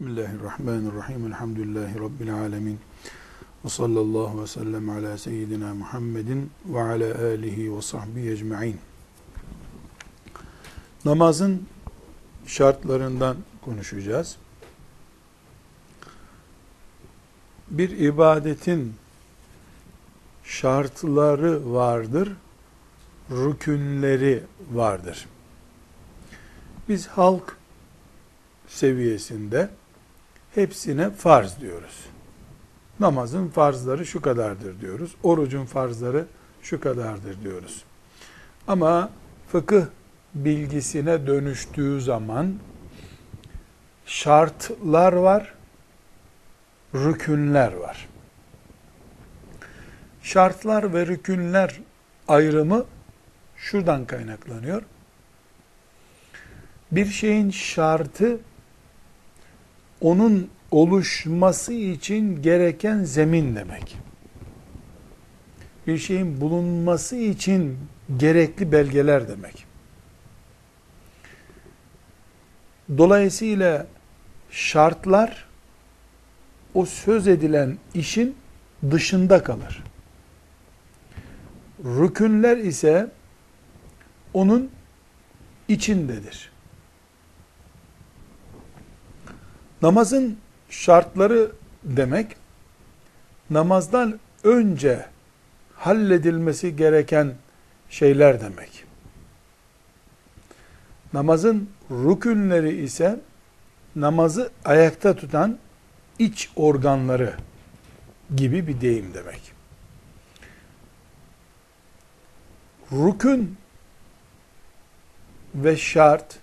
Bismillahirrahmanirrahim. Elhamdülillahi Rabbil alemin. Ve sallallahu ve sellem ala seyyidina Muhammedin ve ala alihi ve sahbihi ecma'in. Namazın şartlarından konuşacağız. Bir ibadetin şartları vardır, rükünleri vardır. Biz halk seviyesinde hepsine farz diyoruz. Namazın farzları şu kadardır diyoruz. Orucun farzları şu kadardır diyoruz. Ama fıkıh bilgisine dönüştüğü zaman şartlar var, rükünler var. Şartlar ve rükünler ayrımı şuradan kaynaklanıyor. Bir şeyin şartı onun oluşması için gereken zemin demek. Bir şeyin bulunması için gerekli belgeler demek. Dolayısıyla şartlar o söz edilen işin dışında kalır. Rükünler ise onun içindedir. Namazın şartları demek, namazdan önce halledilmesi gereken şeyler demek. Namazın rükünleri ise namazı ayakta tutan iç organları gibi bir deyim demek. Rükün ve şart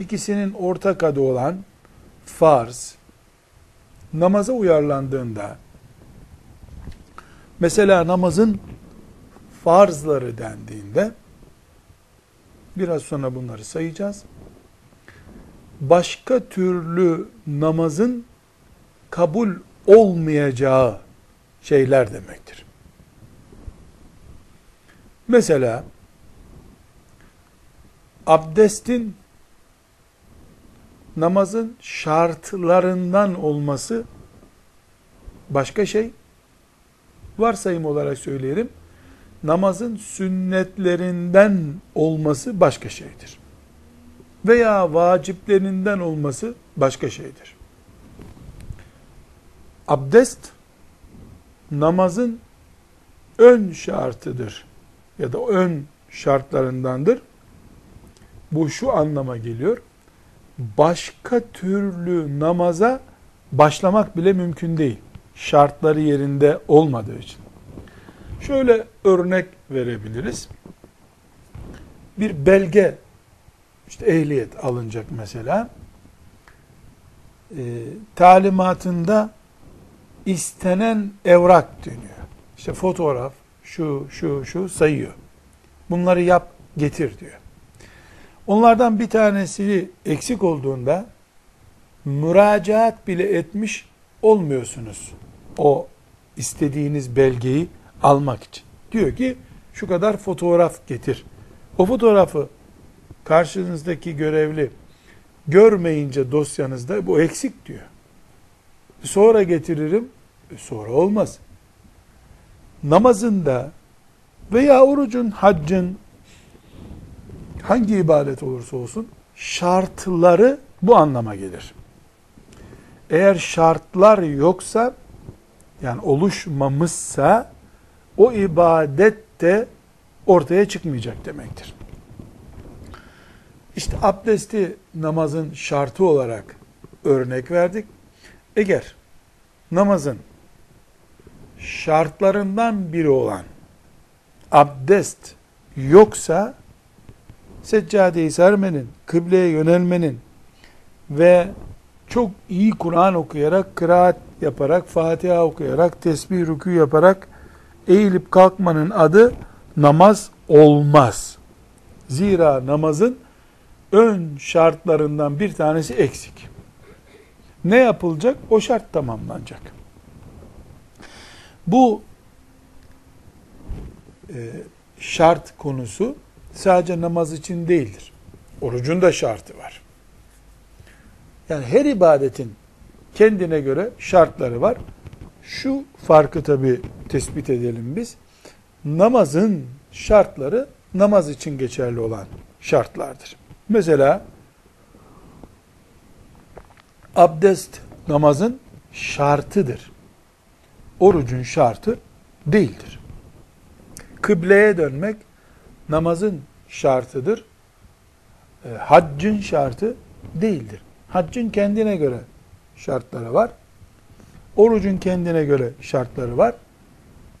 ikisinin ortak adı olan farz namaza uyarlandığında mesela namazın farzları dendiğinde biraz sonra bunları sayacağız. Başka türlü namazın kabul olmayacağı şeyler demektir. Mesela abdestin namazın şartlarından olması başka şey. Varsayım olarak söyleyelim. Namazın sünnetlerinden olması başka şeydir. Veya vaciplerinden olması başka şeydir. Abdest namazın ön şartıdır ya da ön şartlarındandır. Bu şu anlama geliyor başka türlü namaza başlamak bile mümkün değil. Şartları yerinde olmadığı için. Şöyle örnek verebiliriz. Bir belge, işte ehliyet alınacak mesela. E, talimatında istenen evrak deniyor. İşte fotoğraf, şu, şu, şu sayıyor. Bunları yap, getir diyor. Onlardan bir tanesi eksik olduğunda müracaat bile etmiş olmuyorsunuz. O istediğiniz belgeyi almak için. Diyor ki şu kadar fotoğraf getir. O fotoğrafı karşınızdaki görevli görmeyince dosyanızda bu eksik diyor. Sonra getiririm. Sonra olmaz. Namazında veya orucun, haccın, hangi ibadet olursa olsun şartları bu anlama gelir. Eğer şartlar yoksa yani oluşmamışsa o ibadet de ortaya çıkmayacak demektir. İşte abdesti namazın şartı olarak örnek verdik. Eğer namazın şartlarından biri olan abdest yoksa seccadeyi sermenin, kıbleye yönelmenin ve çok iyi Kur'an okuyarak, kıraat yaparak, Fatiha okuyarak, tesbih rükû yaparak eğilip kalkmanın adı namaz olmaz. Zira namazın ön şartlarından bir tanesi eksik. Ne yapılacak? O şart tamamlanacak. Bu e, şart konusu sadece namaz için değildir. Orucun da şartı var. Yani her ibadetin kendine göre şartları var. Şu farkı tabi tespit edelim biz. Namazın şartları namaz için geçerli olan şartlardır. Mesela abdest namazın şartıdır. Orucun şartı değildir. Kıbleye dönmek namazın şartıdır. E, haccın şartı değildir. Haccın kendine göre şartları var. Orucun kendine göre şartları var.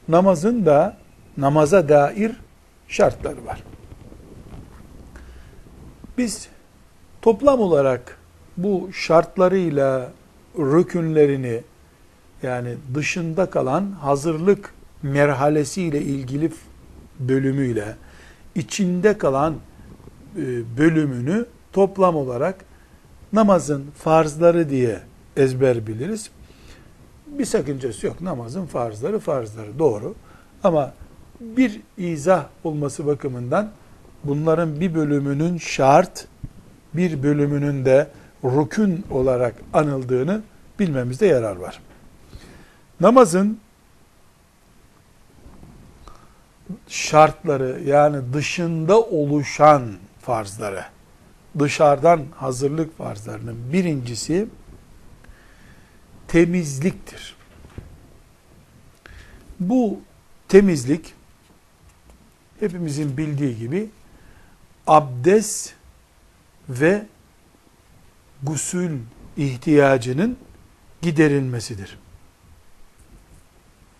Namazın da namaza dair şartları var. Biz toplam olarak bu şartlarıyla rükünlerini yani dışında kalan hazırlık merhalesiyle ilgili bölümüyle içinde kalan e, bölümünü toplam olarak namazın farzları diye ezber biliriz. Bir sakıncası yok. Namazın farzları farzları doğru. Ama bir izah olması bakımından bunların bir bölümünün şart, bir bölümünün de rükün olarak anıldığını bilmemizde yarar var. Namazın şartları yani dışında oluşan farzları, dışarıdan hazırlık farzlarının birincisi temizliktir. Bu temizlik hepimizin bildiği gibi abdest ve gusül ihtiyacının giderilmesidir.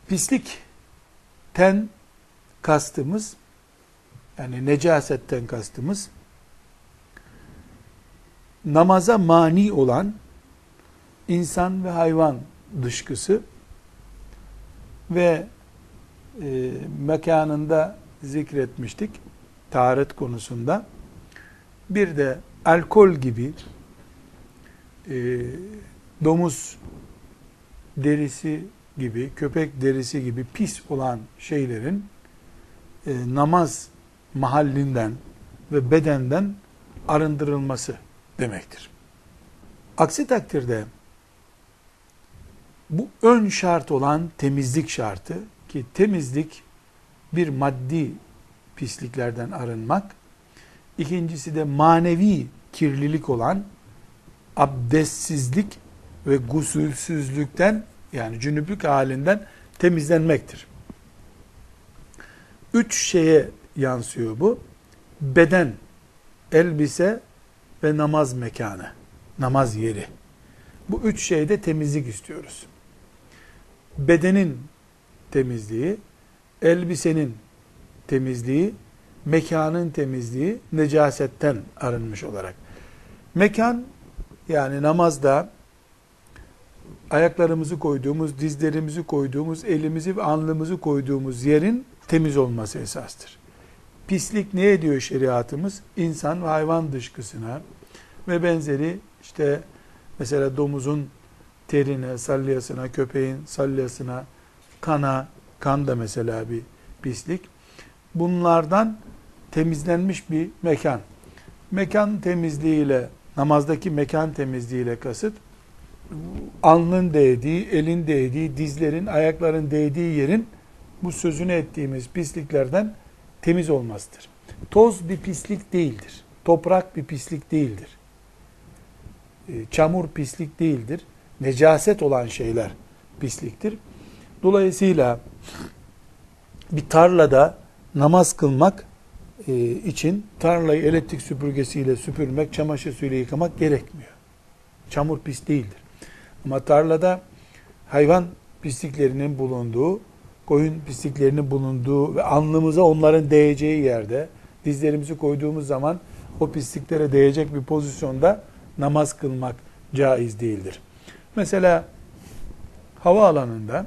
Pislikten kastımız yani necasetten kastımız namaza mani olan insan ve hayvan dışkısı ve e, mekanında zikretmiştik taharet konusunda. Bir de alkol gibi e, domuz derisi gibi, köpek derisi gibi pis olan şeylerin e, namaz mahallinden ve bedenden arındırılması demektir. Aksi takdirde bu ön şart olan temizlik şartı ki temizlik bir maddi pisliklerden arınmak, ikincisi de manevi kirlilik olan abdestsizlik ve gusülsüzlükten yani cünüplük halinden temizlenmektir. Üç şeye yansıyor bu. Beden, elbise ve namaz mekanı, namaz yeri. Bu üç şeyde temizlik istiyoruz. Bedenin temizliği, elbisenin temizliği, mekanın temizliği necasetten arınmış olarak. Mekan yani namazda ayaklarımızı koyduğumuz, dizlerimizi koyduğumuz, elimizi ve alnımızı koyduğumuz yerin temiz olması esastır. Pislik ne ediyor şeriatımız? İnsan ve hayvan dışkısına ve benzeri işte mesela domuzun terine, salyasına, köpeğin salyasına, kana, kan da mesela bir pislik. Bunlardan temizlenmiş bir mekan. Mekan temizliğiyle, namazdaki mekan temizliğiyle kasıt, alnın değdiği, elin değdiği, dizlerin, ayakların değdiği yerin bu sözünü ettiğimiz pisliklerden temiz olmasıdır. Toz bir pislik değildir. Toprak bir pislik değildir. E, çamur pislik değildir. Necaset olan şeyler pisliktir. Dolayısıyla bir tarlada namaz kılmak e, için tarlayı elektrik süpürgesiyle süpürmek, çamaşır suyuyla yıkamak gerekmiyor. Çamur pis değildir. Ama tarlada hayvan pisliklerinin bulunduğu, koyun pisliklerinin bulunduğu ve alnımıza onların değeceği yerde dizlerimizi koyduğumuz zaman o pisliklere değecek bir pozisyonda namaz kılmak caiz değildir. Mesela havaalanında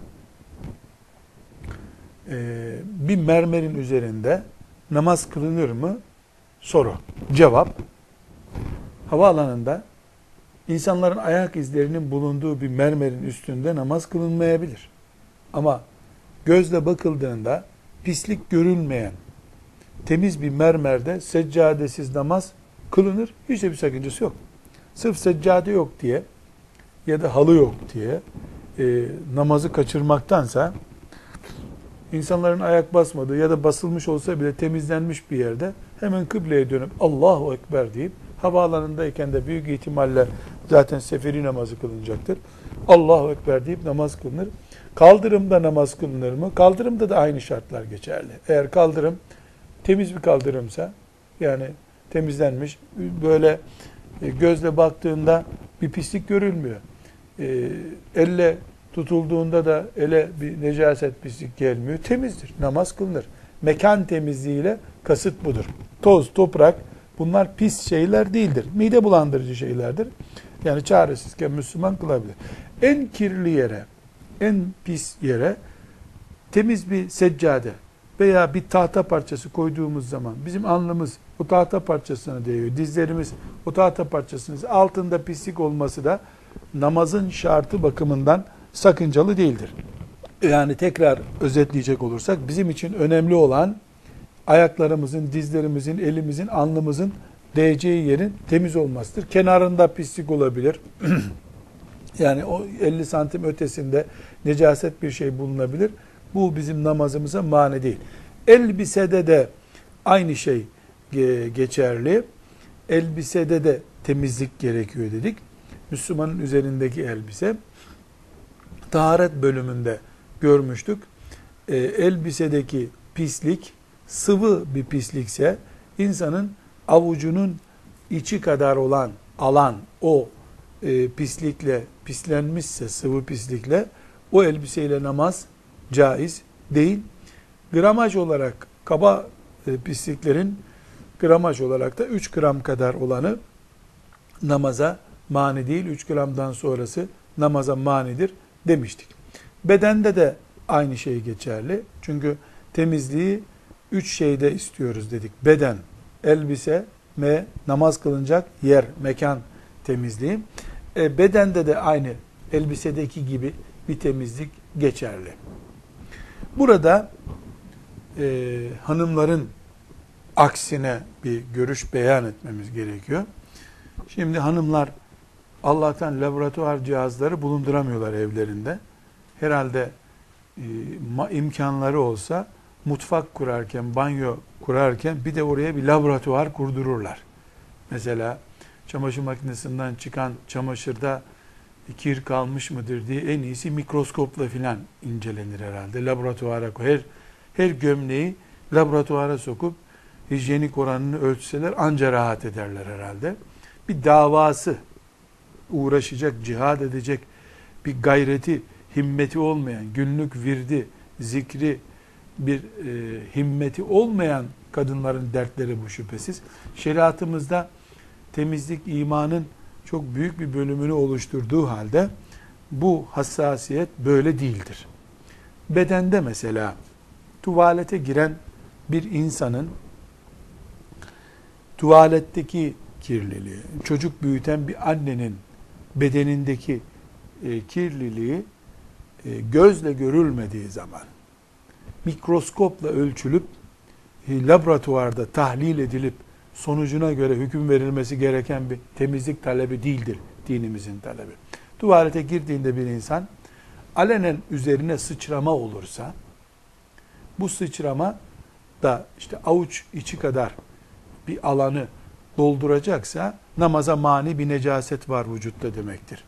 e, bir mermerin üzerinde namaz kılınır mı? Soru. Cevap. Havaalanında insanların ayak izlerinin bulunduğu bir mermerin üstünde namaz kılınmayabilir. Ama gözle bakıldığında pislik görülmeyen temiz bir mermerde seccadesiz namaz kılınır. Hiç de bir sakıncası yok. Sırf seccade yok diye ya da halı yok diye e, namazı kaçırmaktansa insanların ayak basmadığı ya da basılmış olsa bile temizlenmiş bir yerde hemen kıbleye dönüp Allahu Ekber deyip havaalanındayken de büyük ihtimalle zaten seferi namazı kılınacaktır. Allahu Ekber deyip namaz kılınır. Kaldırımda namaz kılınır mı? Kaldırımda da aynı şartlar geçerli. Eğer kaldırım temiz bir kaldırımsa yani temizlenmiş böyle e, gözle baktığında bir pislik görülmüyor. E, elle tutulduğunda da ele bir necaset pislik gelmiyor. Temizdir. Namaz kılınır. Mekan temizliğiyle kasıt budur. Toz, toprak bunlar pis şeyler değildir. Mide bulandırıcı şeylerdir. Yani çaresizken Müslüman kılabilir. En kirli yere, en pis yere temiz bir seccade veya bir tahta parçası koyduğumuz zaman bizim alnımız o tahta parçasına değiyor. Dizlerimiz o tahta parçasının altında pislik olması da namazın şartı bakımından sakıncalı değildir. Yani tekrar özetleyecek olursak bizim için önemli olan ayaklarımızın, dizlerimizin, elimizin, alnımızın değeceği yerin temiz olmasıdır. Kenarında pislik olabilir. yani o 50 santim ötesinde necaset bir şey bulunabilir. Bu bizim namazımıza mani değil. Elbisede de aynı şey geçerli. Elbisede de temizlik gerekiyor dedik. Müslümanın üzerindeki elbise taharet bölümünde görmüştük. E, elbisedeki pislik sıvı bir pislikse insanın avucunun içi kadar olan alan o e, pislikle pislenmişse sıvı pislikle o elbiseyle namaz caiz değil. Gramaj olarak kaba e, pisliklerin gramaj olarak da 3 gram kadar olanı namaza mani değil. 3 gramdan sonrası namaza manidir demiştik. Bedende de aynı şey geçerli. Çünkü temizliği üç şeyde istiyoruz dedik. Beden, elbise ve namaz kılınacak yer, mekan temizliği. E, bedende de aynı elbisedeki gibi bir temizlik geçerli. Burada e, hanımların aksine bir görüş beyan etmemiz gerekiyor. Şimdi hanımlar Allah'tan laboratuvar cihazları bulunduramıyorlar evlerinde. Herhalde e, imkanları olsa mutfak kurarken, banyo kurarken bir de oraya bir laboratuvar kurdururlar. Mesela çamaşır makinesinden çıkan çamaşırda kir kalmış mıdır diye en iyisi mikroskopla filan incelenir herhalde. Laboratuvara her her gömleği laboratuvara sokup hijyenik oranını ölçseler anca rahat ederler herhalde. Bir davası uğraşacak, cihad edecek bir gayreti, himmeti olmayan, günlük virdi, zikri, bir e, himmeti olmayan kadınların dertleri bu şüphesiz. Şeriatımızda temizlik imanın çok büyük bir bölümünü oluşturduğu halde bu hassasiyet böyle değildir. Bedende mesela tuvalete giren bir insanın tuvaletteki kirliliği, çocuk büyüten bir annenin bedenindeki e, kirliliği e, gözle görülmediği zaman mikroskopla ölçülüp e, laboratuvarda tahlil edilip sonucuna göre hüküm verilmesi gereken bir temizlik talebi değildir dinimizin talebi. Tuvalete girdiğinde bir insan alenen üzerine sıçrama olursa bu sıçrama da işte avuç içi kadar bir alanı dolduracaksa namaza mani bir necaset var vücutta demektir.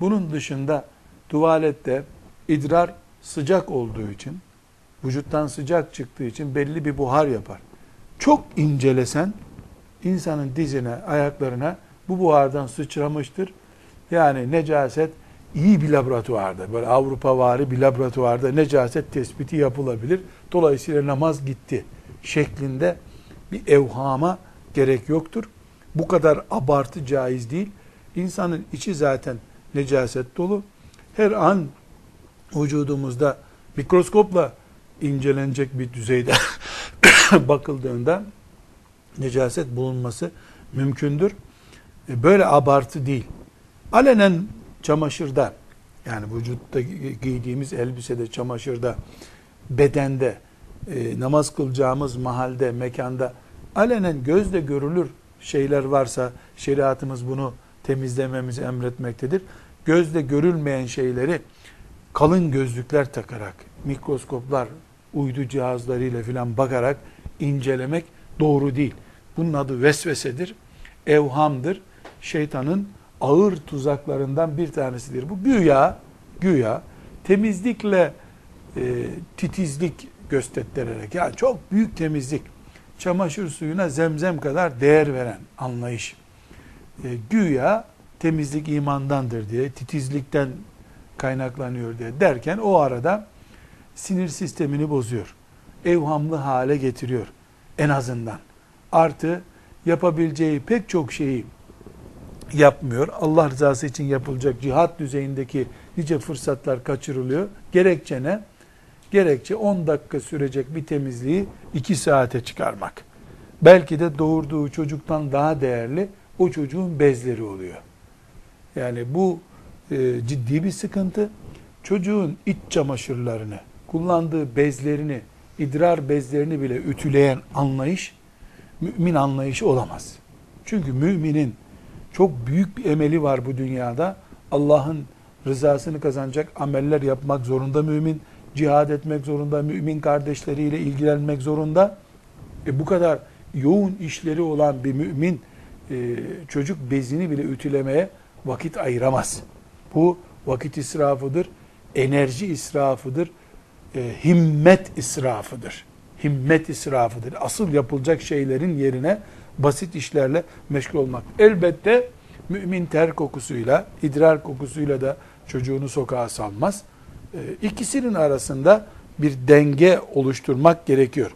Bunun dışında tuvalette idrar sıcak olduğu için, vücuttan sıcak çıktığı için belli bir buhar yapar. Çok incelesen insanın dizine, ayaklarına bu buhardan sıçramıştır. Yani necaset iyi bir laboratuvarda, böyle Avrupa vari bir laboratuvarda necaset tespiti yapılabilir. Dolayısıyla namaz gitti şeklinde bir evhama gerek yoktur. Bu kadar abartı caiz değil. İnsanın içi zaten necaset dolu. Her an vücudumuzda mikroskopla incelenecek bir düzeyde bakıldığında necaset bulunması mümkündür. E, böyle abartı değil. Alenen çamaşırda yani vücutta giydiğimiz elbisede, çamaşırda, bedende, e, namaz kılacağımız mahalde, mekanda alenen gözle görülür şeyler varsa şeriatımız bunu temizlememizi emretmektedir. Gözle görülmeyen şeyleri kalın gözlükler takarak, mikroskoplar, uydu cihazlarıyla filan bakarak incelemek doğru değil. Bunun adı vesvesedir, evhamdır. Şeytanın ağır tuzaklarından bir tanesidir. Bu güya, güya temizlikle e, titizlik göstererek, yani çok büyük temizlik, çamaşır suyuna zemzem kadar değer veren anlayış. E, güya temizlik imandandır diye, titizlikten kaynaklanıyor diye derken o arada sinir sistemini bozuyor. Evhamlı hale getiriyor en azından. Artı yapabileceği pek çok şeyi yapmıyor. Allah rızası için yapılacak cihat düzeyindeki nice fırsatlar kaçırılıyor. Gerekçe ne? Gerekçe 10 dakika sürecek bir temizliği 2 saate çıkarmak. Belki de doğurduğu çocuktan daha değerli o çocuğun bezleri oluyor. Yani bu e, ciddi bir sıkıntı. Çocuğun iç çamaşırlarını, kullandığı bezlerini, idrar bezlerini bile ütüleyen anlayış mümin anlayışı olamaz. Çünkü müminin çok büyük bir emeli var bu dünyada. Allah'ın rızasını kazanacak ameller yapmak zorunda mümin. Cihad etmek zorunda, mümin kardeşleriyle ilgilenmek zorunda. E bu kadar yoğun işleri olan bir mümin e, çocuk bezini bile ütülemeye vakit ayıramaz. Bu vakit israfıdır, enerji israfıdır, e, himmet israfıdır. Himmet israfıdır. Asıl yapılacak şeylerin yerine basit işlerle meşgul olmak. Elbette mümin ter kokusuyla, idrar kokusuyla da çocuğunu sokağa salmaz. E, ikisinin arasında bir denge oluşturmak gerekiyor.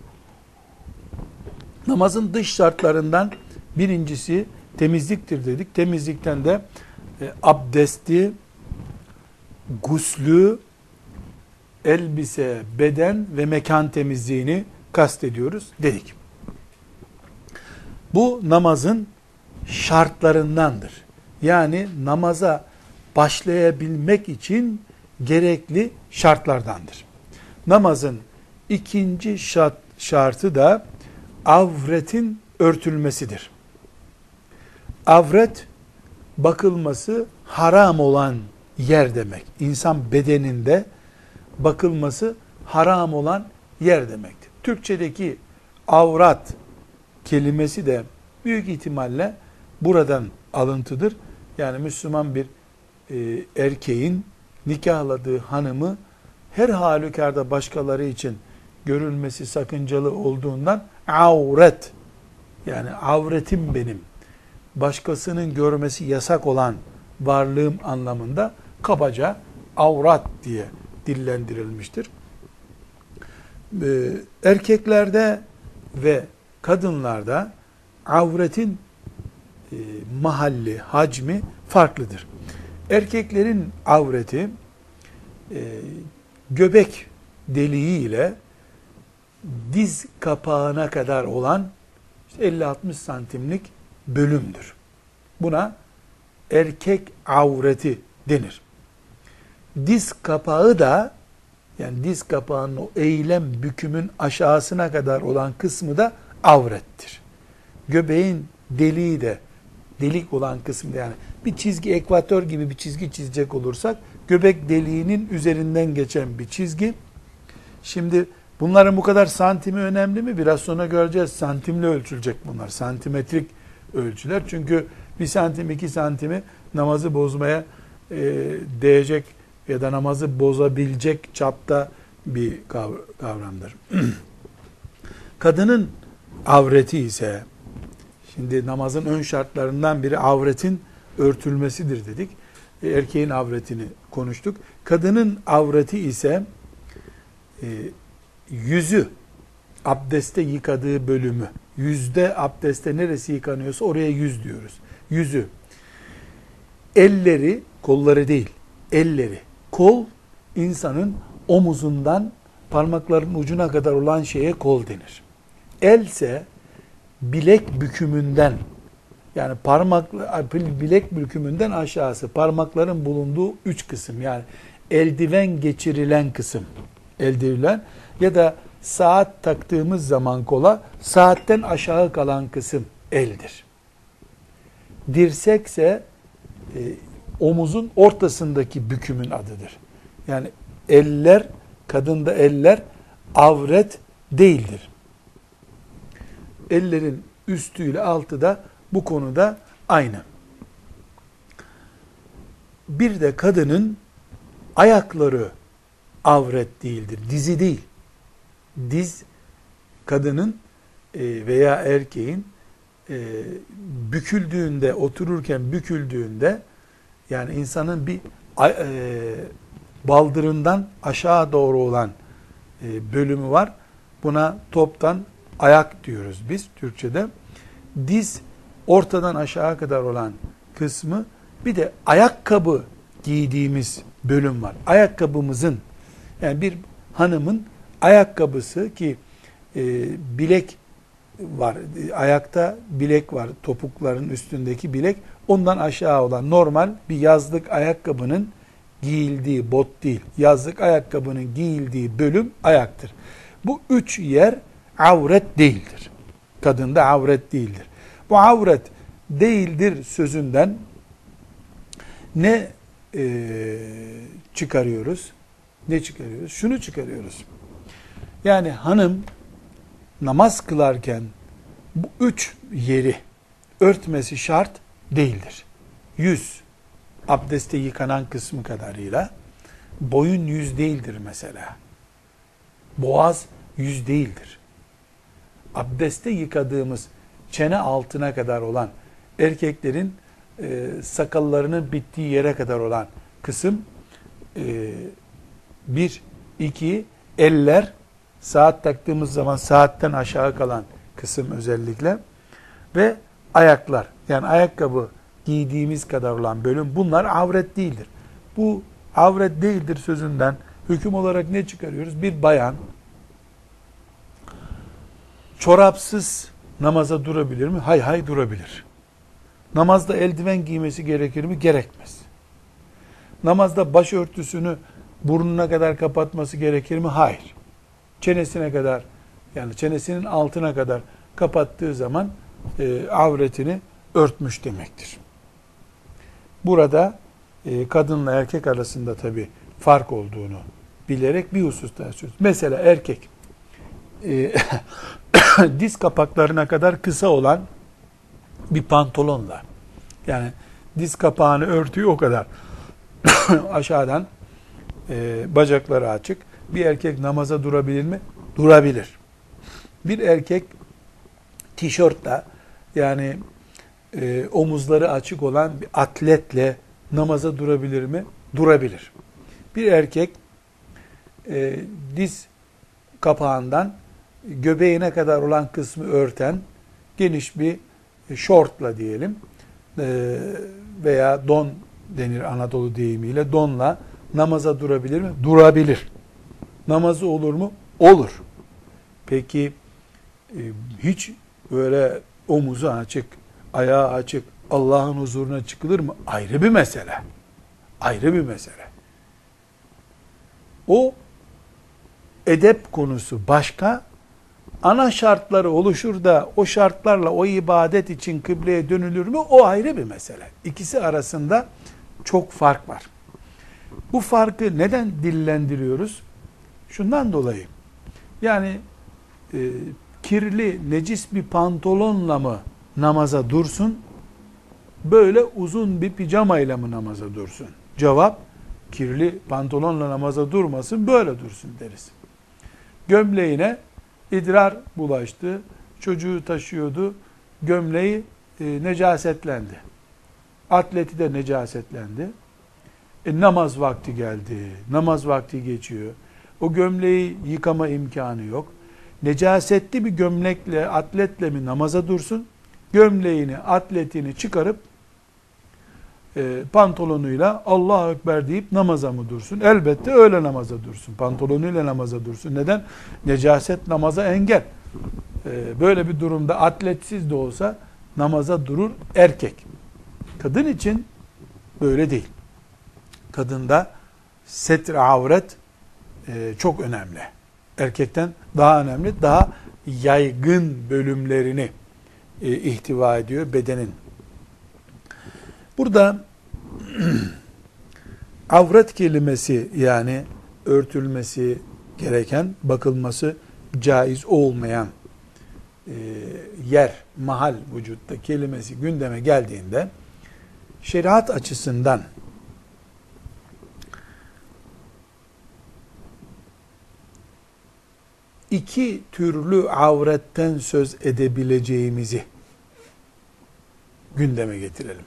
Namazın dış şartlarından birincisi temizliktir dedik. Temizlikten de e, abdesti, guslü, elbise, beden ve mekan temizliğini kastediyoruz dedik. Bu namazın şartlarındandır. Yani namaza başlayabilmek için gerekli şartlardandır. Namazın ikinci şart, şartı da avretin örtülmesidir. Avret bakılması haram olan yer demek. İnsan bedeninde bakılması haram olan yer demektir. Türkçedeki avrat kelimesi de büyük ihtimalle buradan alıntıdır. Yani Müslüman bir e, erkeğin nikahladığı hanımı her halükarda başkaları için görülmesi sakıncalı olduğundan avret yani avretim benim başkasının görmesi yasak olan varlığım anlamında kabaca avrat diye dillendirilmiştir. Ee, erkeklerde ve kadınlarda avretin e, mahalli, hacmi farklıdır. Erkeklerin avreti e, göbek deliği ile diz kapağına kadar olan 50-60 santimlik bölümdür. Buna erkek avreti denir. Diz kapağı da yani diz kapağının o eğilem bükümün aşağısına kadar olan kısmı da avrettir. Göbeğin deliği de delik olan kısmı yani bir çizgi ekvator gibi bir çizgi çizecek olursak göbek deliğinin üzerinden geçen bir çizgi. Şimdi bunların bu kadar santimi önemli mi? Biraz sonra göreceğiz. Santimle ölçülecek bunlar. Santimetrik ölçüler. Çünkü bir santim iki santimi namazı bozmaya e, değecek ya da namazı bozabilecek çapta bir kavramdır. Kadının avreti ise şimdi namazın ön şartlarından biri avretin örtülmesidir dedik. E, erkeğin avretini konuştuk. Kadının avreti ise e, yüzü abdeste yıkadığı bölümü yüzde abdeste neresi yıkanıyorsa oraya yüz diyoruz. Yüzü. Elleri, kolları değil, elleri. Kol insanın omuzundan parmakların ucuna kadar olan şeye kol denir. Else bilek bükümünden yani parmak bilek bükümünden aşağısı parmakların bulunduğu üç kısım yani eldiven geçirilen kısım eldiven ya da saat taktığımız zaman kola saatten aşağı kalan kısım eldir. Dirsekse e, omuzun ortasındaki bükümün adıdır. Yani eller, kadında eller avret değildir. Ellerin üstüyle altı da bu konuda aynı. Bir de kadının ayakları avret değildir. Dizi değil. Diz kadının e, veya erkeğin e, büküldüğünde, otururken büküldüğünde yani insanın bir e, baldırından aşağı doğru olan bölümü var. Buna toptan ayak diyoruz biz Türkçe'de. Diz ortadan aşağı kadar olan kısmı bir de ayakkabı giydiğimiz bölüm var. Ayakkabımızın yani bir hanımın ayakkabısı ki e, bilek var. Ayakta bilek var. Topukların üstündeki bilek. Ondan aşağı olan normal bir yazlık ayakkabının giyildiği bot değil. Yazlık ayakkabının giyildiği bölüm ayaktır. Bu üç yer avret değildir. Kadında avret değildir. Bu avret değildir sözünden ne e, çıkarıyoruz? Ne çıkarıyoruz? Şunu çıkarıyoruz. Yani hanım namaz kılarken bu üç yeri örtmesi şart değildir. Yüz, abdeste yıkanan kısmı kadarıyla boyun yüz değildir mesela. Boğaz yüz değildir. Abdeste yıkadığımız çene altına kadar olan erkeklerin e, sakallarının bittiği yere kadar olan kısım e, bir, iki, eller saat taktığımız zaman saatten aşağı kalan kısım özellikle ve ayaklar yani ayakkabı giydiğimiz kadar olan bölüm bunlar avret değildir. Bu avret değildir sözünden hüküm olarak ne çıkarıyoruz? Bir bayan çorapsız namaza durabilir mi? Hay hay durabilir. Namazda eldiven giymesi gerekir mi? Gerekmez. Namazda başörtüsünü burnuna kadar kapatması gerekir mi? Hayır. Çenesine kadar yani çenesinin altına kadar kapattığı zaman e, avretini örtmüş demektir. Burada e, kadınla erkek arasında tabi fark olduğunu bilerek bir hususta söylüyoruz. Mesela erkek e, diz kapaklarına kadar kısa olan bir pantolonla yani diz kapağını örtüyor o kadar aşağıdan e, bacakları açık. Bir erkek namaza durabilir mi? Durabilir. Bir erkek tişörtle yani e, omuzları açık olan bir atletle namaza durabilir mi? Durabilir. Bir erkek e, diz kapağından göbeğine kadar olan kısmı örten geniş bir şortla diyelim e, veya don denir Anadolu deyimiyle donla namaza durabilir mi? Durabilir. Namazı olur mu? Olur. Peki e, hiç böyle omuzu açık, ayağı açık, Allah'ın huzuruna çıkılır mı? Ayrı bir mesele. Ayrı bir mesele. O edep konusu başka, ana şartları oluşur da o şartlarla o ibadet için kıbleye dönülür mü? O ayrı bir mesele. İkisi arasında çok fark var. Bu farkı neden dillendiriyoruz? Şundan dolayı. Yani e, kirli, necis bir pantolonla mı namaza dursun? Böyle uzun bir pijamayla mı namaza dursun? Cevap, kirli pantolonla namaza durmasın, böyle dursun deriz. Gömleğine idrar bulaştı, çocuğu taşıyordu, gömleği e, necasetlendi. Atleti de necasetlendi. E, namaz vakti geldi. Namaz vakti geçiyor. O gömleği yıkama imkanı yok. Necasetli bir gömlekle, atletle mi namaza dursun? Gömleğini, atletini çıkarıp e, pantolonuyla Allah Ekber deyip namaza mı dursun? Elbette öyle namaza dursun. Pantolonuyla namaza dursun. Neden? Necaset namaza engel. E, böyle bir durumda atletsiz de olsa namaza durur erkek. Kadın için böyle değil. Kadında setre avret e, çok önemli. Erkekten daha önemli, daha yaygın bölümlerini e, ihtiva ediyor bedenin. Burada avret kelimesi yani örtülmesi gereken, bakılması caiz olmayan e, yer, mahal vücutta kelimesi gündeme geldiğinde şeriat açısından iki türlü avretten söz edebileceğimizi gündeme getirelim.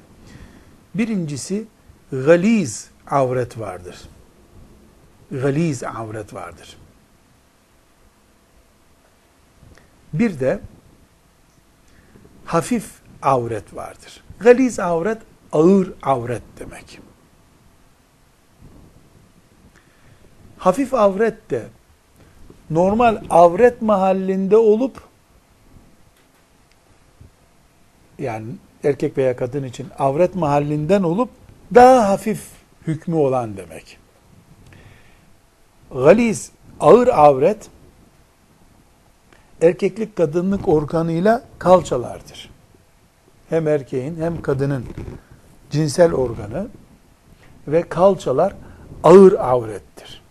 Birincisi galiz avret vardır. Galiz avret vardır. Bir de hafif avret vardır. Galiz avret ağır avret demek. Hafif avret de normal avret mahallinde olup yani erkek veya kadın için avret mahallinden olup daha hafif hükmü olan demek. Galiz, ağır avret erkeklik kadınlık organıyla kalçalardır. Hem erkeğin hem kadının cinsel organı ve kalçalar ağır avrettir.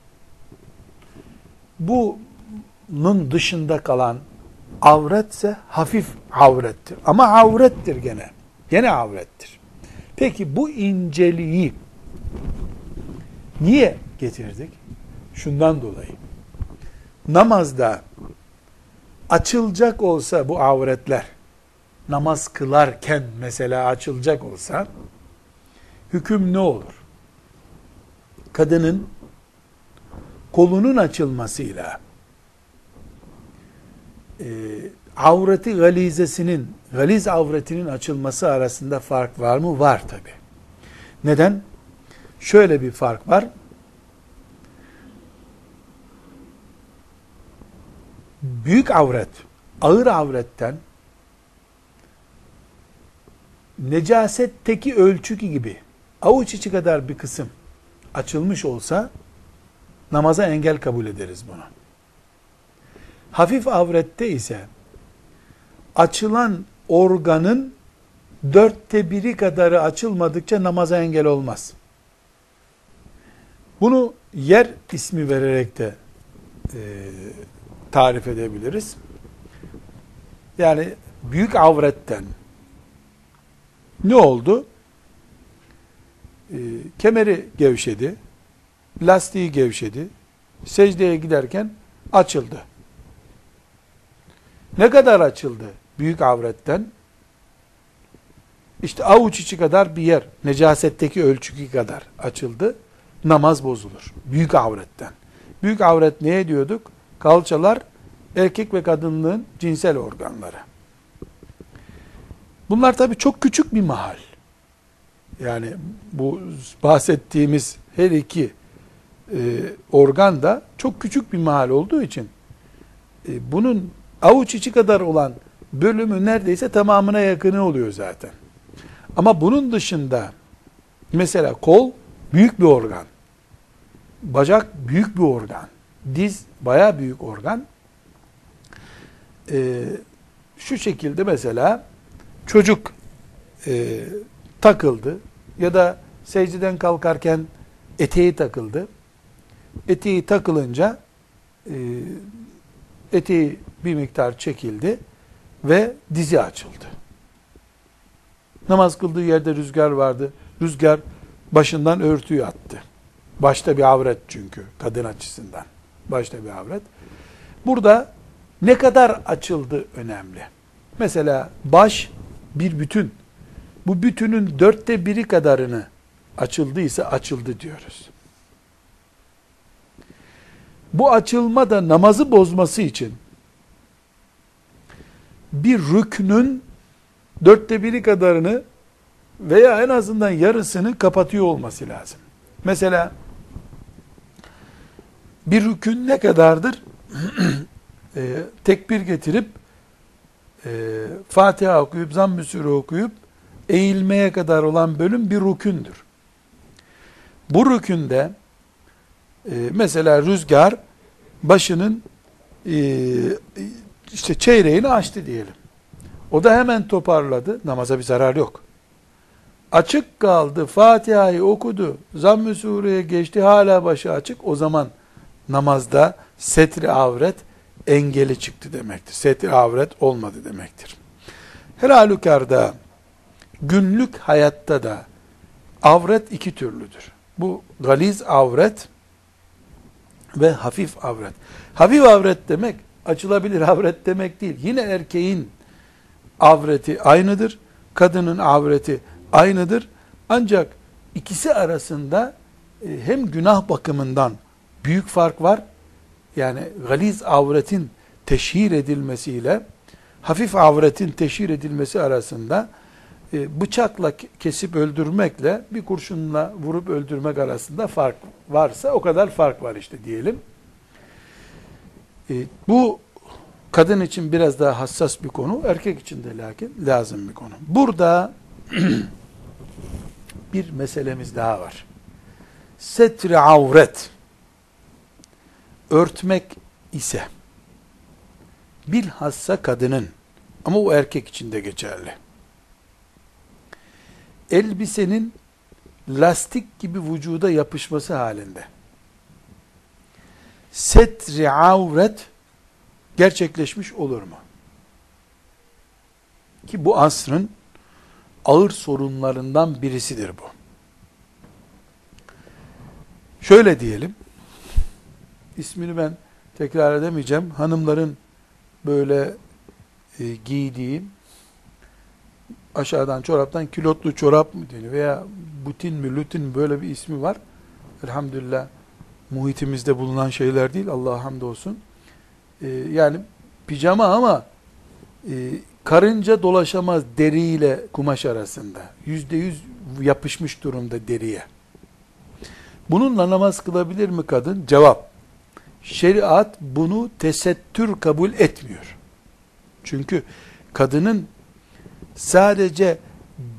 Bunun dışında kalan avretse hafif avrettir. Ama avrettir gene. Gene avrettir. Peki bu inceliği niye getirdik? Şundan dolayı. Namazda açılacak olsa bu avretler, namaz kılarken mesela açılacak olsa, hüküm ne olur? Kadının kolunun açılmasıyla e, avreti galizesinin, galiz avretinin açılması arasında fark var mı? Var tabi. Neden? Şöyle bir fark var. Büyük avret, ağır avretten necasetteki ölçü gibi avuç içi kadar bir kısım açılmış olsa namaza engel kabul ederiz bunu. Hafif avrette ise açılan organın dörtte biri kadarı açılmadıkça namaza engel olmaz. Bunu yer ismi vererek de e, tarif edebiliriz. Yani büyük avretten ne oldu? E, kemeri gevşedi, lastiği gevşedi, secdeye giderken açıldı. Ne kadar açıldı büyük avretten? İşte avuç içi kadar bir yer, necasetteki ölçü kadar açıldı. Namaz bozulur. Büyük avretten. Büyük avret neye diyorduk? Kalçalar, erkek ve kadınlığın cinsel organları. Bunlar tabii çok küçük bir mahal. Yani bu bahsettiğimiz her iki e, organ da çok küçük bir mahal olduğu için e, bunun avuç içi kadar olan bölümü neredeyse tamamına yakını oluyor zaten. Ama bunun dışında mesela kol büyük bir organ. Bacak büyük bir organ. Diz baya büyük organ. Ee, şu şekilde mesela çocuk e, takıldı ya da secdeden kalkarken eteği takıldı. Eteği takılınca e, eteği bir miktar çekildi ve dizi açıldı. Namaz kıldığı yerde rüzgar vardı. Rüzgar başından örtüyü attı. Başta bir avret çünkü kadın açısından. Başta bir avret. Burada ne kadar açıldı önemli. Mesela baş bir bütün. Bu bütünün dörtte biri kadarını açıldıysa açıldı diyoruz. Bu açılma da namazı bozması için bir rüknün dörtte biri kadarını veya en azından yarısını kapatıyor olması lazım. Mesela bir rükün ne kadardır? e, tekbir getirip e, Fatiha okuyup, zamm-ı okuyup eğilmeye kadar olan bölüm bir rükündür. Bu rükünde e, mesela rüzgar başının e, işte çeyreğini açtı diyelim. O da hemen toparladı. Namaza bir zarar yok. açık kaldı, Fatiha'yı okudu, Zamm-ı Sure'ye geçti, hala başı açık, o zaman namazda setri avret engeli çıktı demektir. Setri avret olmadı demektir. Her halükarda günlük hayatta da avret iki türlüdür. Bu galiz avret ve hafif avret. Hafif avret demek açılabilir avret demek değil. Yine erkeğin avreti aynıdır. Kadının avreti aynıdır. Ancak ikisi arasında e, hem günah bakımından büyük fark var. Yani galiz avretin teşhir edilmesiyle hafif avretin teşhir edilmesi arasında e, bıçakla kesip öldürmekle bir kurşunla vurup öldürmek arasında fark varsa o kadar fark var işte diyelim. E, bu kadın için biraz daha hassas bir konu, erkek için de lakin lazım bir konu. Burada bir meselemiz daha var. Setri avret örtmek ise bilhassa kadının ama o erkek için de geçerli. Elbisenin lastik gibi vücuda yapışması halinde setri avret gerçekleşmiş olur mu? Ki bu asrın ağır sorunlarından birisidir bu. Şöyle diyelim, ismini ben tekrar edemeyeceğim, hanımların böyle e, giydiği aşağıdan çoraptan kilotlu çorap mı deniyor veya butin mi lütin böyle bir ismi var. Elhamdülillah muhitimizde bulunan şeyler değil Allah'a hamdolsun. Ee, yani pijama ama e, karınca dolaşamaz deriyle kumaş arasında. Yüzde yüz yapışmış durumda deriye. Bununla namaz kılabilir mi kadın? Cevap. Şeriat bunu tesettür kabul etmiyor. Çünkü kadının sadece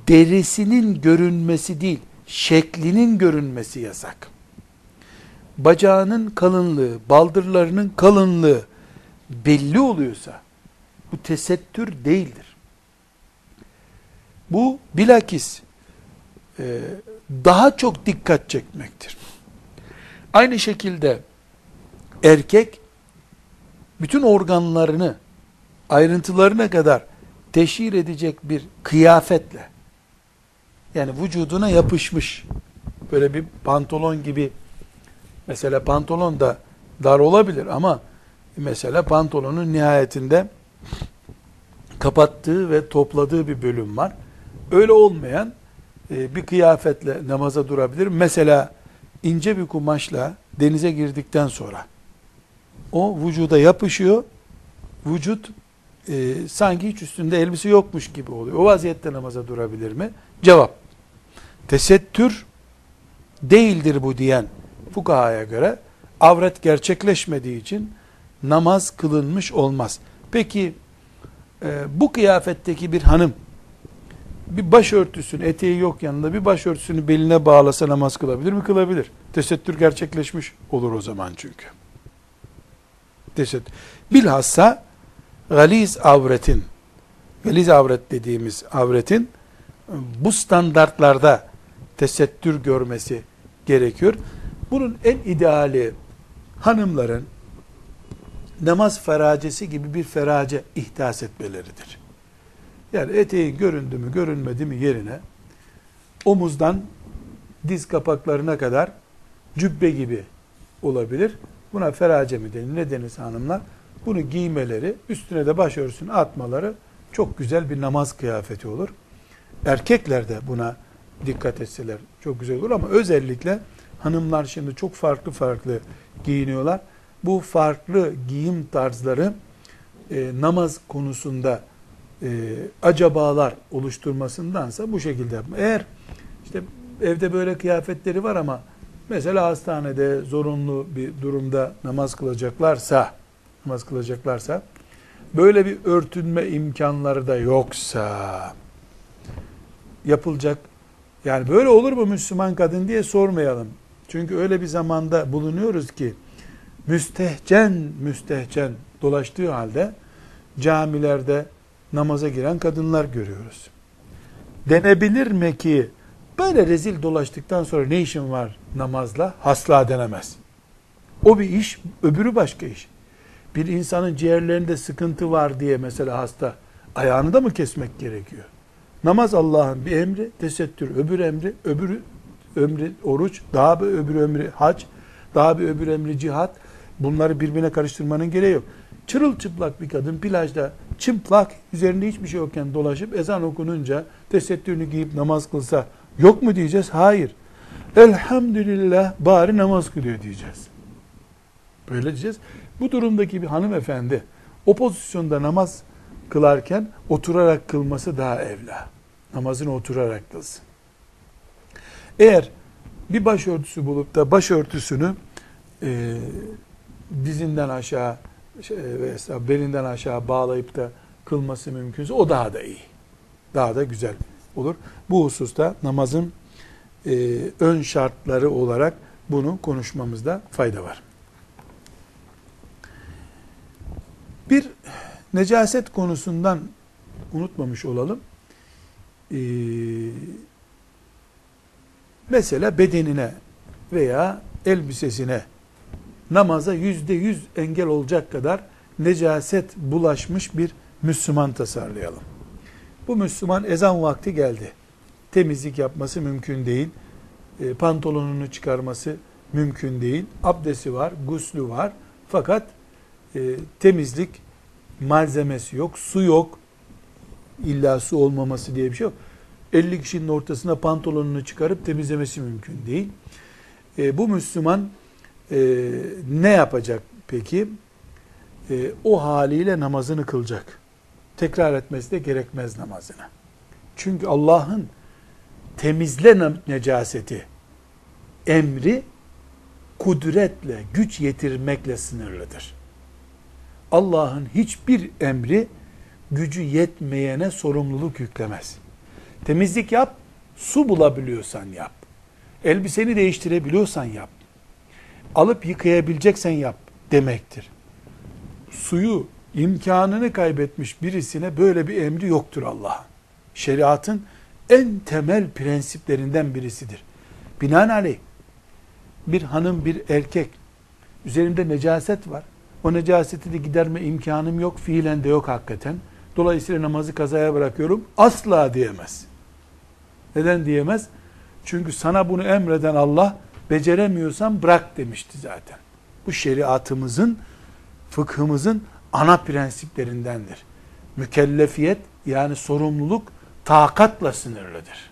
derisinin görünmesi değil, şeklinin görünmesi yasak. Bacağının kalınlığı, baldırlarının kalınlığı belli oluyorsa bu tesettür değildir. Bu bilakis e, daha çok dikkat çekmektir. Aynı şekilde erkek bütün organlarını ayrıntılarına kadar teşhir edecek bir kıyafetle yani vücuduna yapışmış böyle bir pantolon gibi mesela pantolon da dar olabilir ama mesela pantolonun nihayetinde kapattığı ve topladığı bir bölüm var. Öyle olmayan e, bir kıyafetle namaza durabilir. Mesela ince bir kumaşla denize girdikten sonra o vücuda yapışıyor. Vücut e, sanki hiç üstünde elbise yokmuş gibi oluyor. O vaziyette namaza durabilir mi? Cevap. Tesettür değildir bu diyen fukahaya göre avret gerçekleşmediği için namaz kılınmış olmaz. Peki e, bu kıyafetteki bir hanım bir başörtüsünü, eteği yok yanında bir başörtüsünü beline bağlasa namaz kılabilir mi? Kılabilir. Tesettür gerçekleşmiş olur o zaman çünkü. Tesettür. Bilhassa galiz avretin, galiz avret dediğimiz avretin bu standartlarda tesettür görmesi gerekiyor. Bunun en ideali hanımların namaz feracesi gibi bir ferace ihdas etmeleridir. Yani eteğin göründü mü görünmedi mi yerine omuzdan diz kapaklarına kadar cübbe gibi olabilir. Buna ferace mi denir? Ne denir hanımlar? Bunu giymeleri, üstüne de başörtüsünü atmaları çok güzel bir namaz kıyafeti olur. Erkekler de buna dikkat etseler çok güzel olur ama özellikle hanımlar şimdi çok farklı farklı giyiniyorlar. Bu farklı giyim tarzları e, namaz konusunda e, acabalar oluşturmasındansa bu şekilde. Eğer işte evde böyle kıyafetleri var ama mesela hastanede zorunlu bir durumda namaz kılacaklarsa namaz kılacaklarsa böyle bir örtünme imkanları da yoksa yapılacak yani böyle olur mu Müslüman kadın diye sormayalım. Çünkü öyle bir zamanda bulunuyoruz ki müstehcen müstehcen dolaştığı halde camilerde namaza giren kadınlar görüyoruz. Denebilir mi ki Böyle rezil dolaştıktan sonra ne işin var namazla? Hasla denemez. O bir iş, öbürü başka iş. Bir insanın ciğerlerinde sıkıntı var diye mesela hasta ayağını da mı kesmek gerekiyor? Namaz Allah'ın bir emri, tesettür öbür emri, öbürü ömrü oruç, daha bir öbür ömrü hac, daha bir öbür emri cihat. Bunları birbirine karıştırmanın gereği yok. Çırılçıplak bir kadın plajda çıplak üzerinde hiçbir şey yokken dolaşıp ezan okununca tesettürünü giyip namaz kılsa yok mu diyeceğiz? Hayır. Elhamdülillah bari namaz kılıyor diyeceğiz. Böyle diyeceğiz. Bu durumdaki bir hanımefendi o pozisyonda namaz kılarken oturarak kılması daha evla. Namazını oturarak kılsın. Eğer bir başörtüsü bulup da başörtüsünü e, dizinden aşağı şey, veya belinden aşağı bağlayıp da kılması mümkünse o daha da iyi. Daha da güzel olur. Bu hususta namazın e, ön şartları olarak bunu konuşmamızda fayda var. Bir necaset konusundan unutmamış olalım. Ee, mesela bedenine veya elbisesine namaza yüzde yüz engel olacak kadar necaset bulaşmış bir Müslüman tasarlayalım. Bu Müslüman ezan vakti geldi. Temizlik yapması mümkün değil. E, pantolonunu çıkarması mümkün değil. Abdesti var, guslü var. Fakat e, temizlik malzemesi yok, su yok. İlla su olmaması diye bir şey yok. 50 kişinin ortasına pantolonunu çıkarıp temizlemesi mümkün değil. E, bu Müslüman e, ne yapacak peki? E, o haliyle namazını kılacak. Tekrar etmesi de gerekmez namazına. Çünkü Allah'ın temizle necaseti emri kudretle, güç yetirmekle sınırlıdır. Allah'ın hiçbir emri gücü yetmeyene sorumluluk yüklemez. Temizlik yap, su bulabiliyorsan yap. Elbiseni değiştirebiliyorsan yap. Alıp yıkayabileceksen yap demektir. Suyu, imkanını kaybetmiş birisine böyle bir emri yoktur Allah'ın. Şeriatın en temel prensiplerinden birisidir. Binaenaleyh bir hanım bir erkek üzerinde necaset var. O necaseti de giderme imkanım yok. Fiilen de yok hakikaten. Dolayısıyla namazı kazaya bırakıyorum. Asla diyemez. Neden diyemez? Çünkü sana bunu emreden Allah beceremiyorsan bırak demişti zaten. Bu şeriatımızın, fıkhımızın ana prensiplerindendir. Mükellefiyet yani sorumluluk takatla sınırlıdır.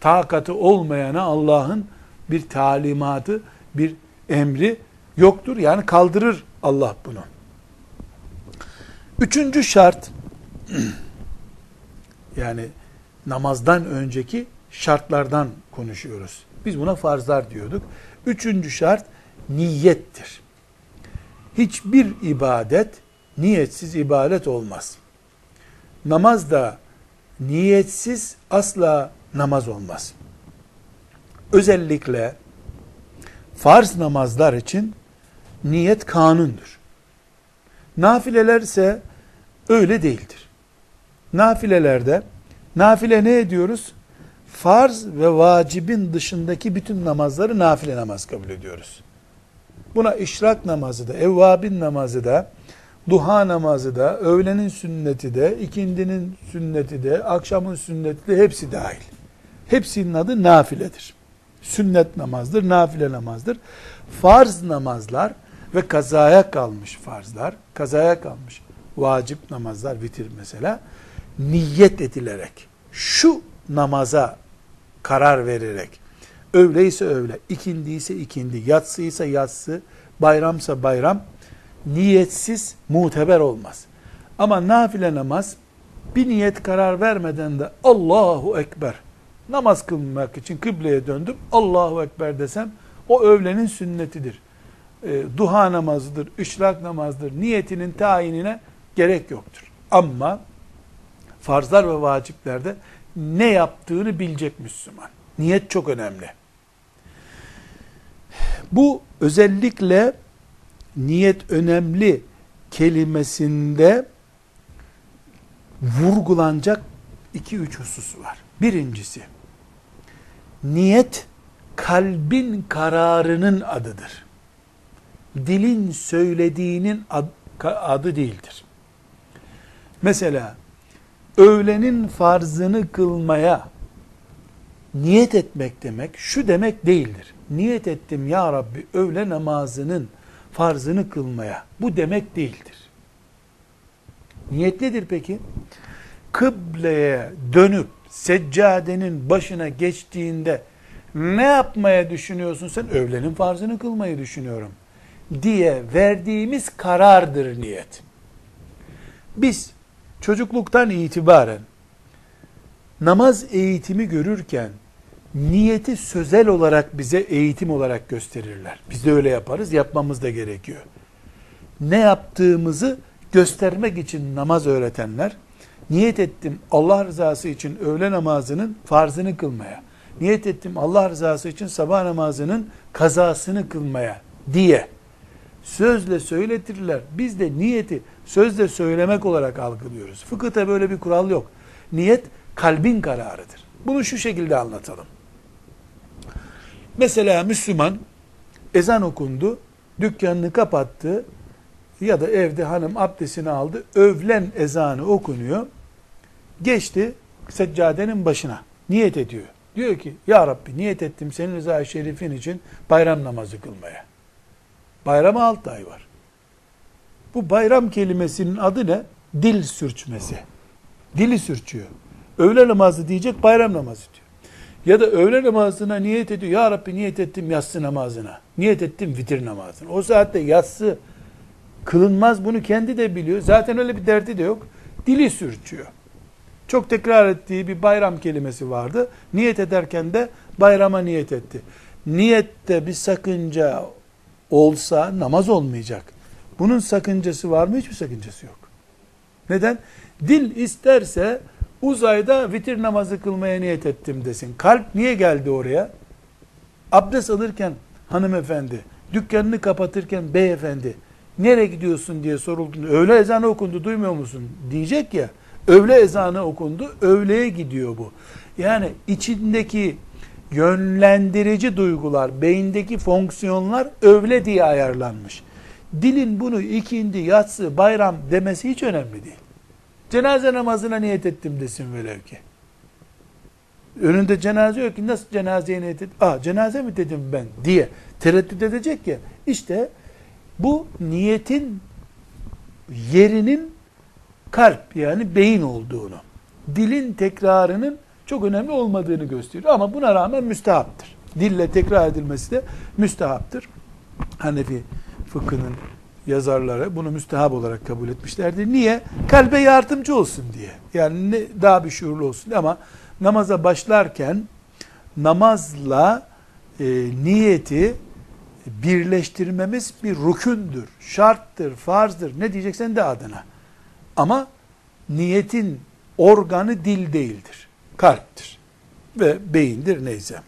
Takatı olmayana Allah'ın bir talimatı, bir emri yoktur. Yani kaldırır Allah bunu. Üçüncü şart yani namazdan önceki şartlardan konuşuyoruz. Biz buna farzlar diyorduk. Üçüncü şart niyettir. Hiçbir ibadet niyetsiz ibadet olmaz. Namaz da niyetsiz asla namaz olmaz. Özellikle farz namazlar için niyet kanundur. Nafileler ise öyle değildir. Nafilelerde nafile ne ediyoruz? Farz ve vacibin dışındaki bütün namazları nafile namaz kabul ediyoruz. Buna işrak namazı da, evvabin namazı da, duha namazı da, öğlenin sünneti de, ikindinin sünneti de, akşamın sünneti de hepsi dahil. Hepsinin adı nafiledir. Sünnet namazdır, nafile namazdır. Farz namazlar ve kazaya kalmış farzlar, kazaya kalmış vacip namazlar, vitir mesela, niyet edilerek, şu namaza karar vererek, öğle ise öğle, ikindi ise ikindi, yatsı ise yatsı, bayramsa bayram, niyetsiz muteber olmaz. Ama nafile namaz, bir niyet karar vermeden de Allahu Ekber, namaz kılmak için kıbleye döndüm, Allahu Ekber desem, o öğlenin sünnetidir e, duha namazıdır, işrak namazdır, niyetinin tayinine gerek yoktur. Ama farzlar ve vaciplerde ne yaptığını bilecek Müslüman. Niyet çok önemli. Bu özellikle niyet önemli kelimesinde vurgulanacak iki üç husus var. Birincisi, Niyet kalbin kararının adıdır. Dilin söylediğinin adı değildir. Mesela öğlenin farzını kılmaya niyet etmek demek şu demek değildir. Niyet ettim ya Rabbi öğle namazının farzını kılmaya. Bu demek değildir. Niyet nedir peki? Kıbleye dönüp seccadenin başına geçtiğinde ne yapmaya düşünüyorsun sen? Öğlenin farzını kılmayı düşünüyorum diye verdiğimiz karardır niyet. Biz çocukluktan itibaren namaz eğitimi görürken niyeti sözel olarak bize eğitim olarak gösterirler. Biz de öyle yaparız, yapmamız da gerekiyor. Ne yaptığımızı göstermek için namaz öğretenler, niyet ettim Allah rızası için öğle namazının farzını kılmaya, niyet ettim Allah rızası için sabah namazının kazasını kılmaya diye sözle söyletirler. Biz de niyeti sözle söylemek olarak algılıyoruz. Fıkıhta böyle bir kural yok. Niyet kalbin kararıdır. Bunu şu şekilde anlatalım. Mesela Müslüman ezan okundu, dükkanını kapattı ya da evde hanım abdestini aldı, övlen ezanı okunuyor. Geçti seccadenin başına. Niyet ediyor. Diyor ki ya Rabbi niyet ettim senin rıza şerifin için bayram namazı kılmaya. Bayrama 6 ay var. Bu bayram kelimesinin adı ne? Dil sürçmesi. Dili sürçüyor. Öğle namazı diyecek bayram namazı diyor. Ya da öğle namazına niyet ediyor. Ya Rabbi niyet ettim yatsı namazına. Niyet ettim vitir namazına. O saatte yatsı kılınmaz bunu kendi de biliyor. Zaten öyle bir derdi de yok. Dili sürçüyor. Çok tekrar ettiği bir bayram kelimesi vardı. Niyet ederken de bayrama niyet etti. Niyette bir sakınca olsa namaz olmayacak. Bunun sakıncası var mı? Hiçbir sakıncası yok. Neden? Dil isterse uzayda vitir namazı kılmaya niyet ettim desin. Kalp niye geldi oraya? Abdest alırken hanımefendi, dükkanını kapatırken beyefendi, nereye gidiyorsun diye sorulduğunda, öğle ezanı okundu duymuyor musun diyecek ya, öğle ezanı okundu, öğleye gidiyor bu. Yani içindeki yönlendirici duygular, beyindeki fonksiyonlar öğle diye ayarlanmış. Dilin bunu ikindi, yatsı, bayram demesi hiç önemli değil. Cenaze namazına niyet ettim desin velev ki. Önünde cenaze yok ki nasıl cenazeye niyet ettim? Aa cenaze mi dedim ben diye tereddüt edecek ya. İşte bu niyetin yerinin kalp yani beyin olduğunu, dilin tekrarının çok önemli olmadığını gösteriyor. Ama buna rağmen müstehaptır. Dille tekrar edilmesi de müstehaptır. Hanefi fıkhının yazarları bunu müstehap olarak kabul etmişlerdir. Niye? Kalbe yardımcı olsun diye. Yani ne, daha bir şuurlu olsun ama namaza başlarken namazla e, niyeti birleştirmemiz bir rükündür, şarttır, farzdır. Ne diyeceksen de adına. Ama niyetin organı dil değildir. Kalptir. Ve beyindir neyse.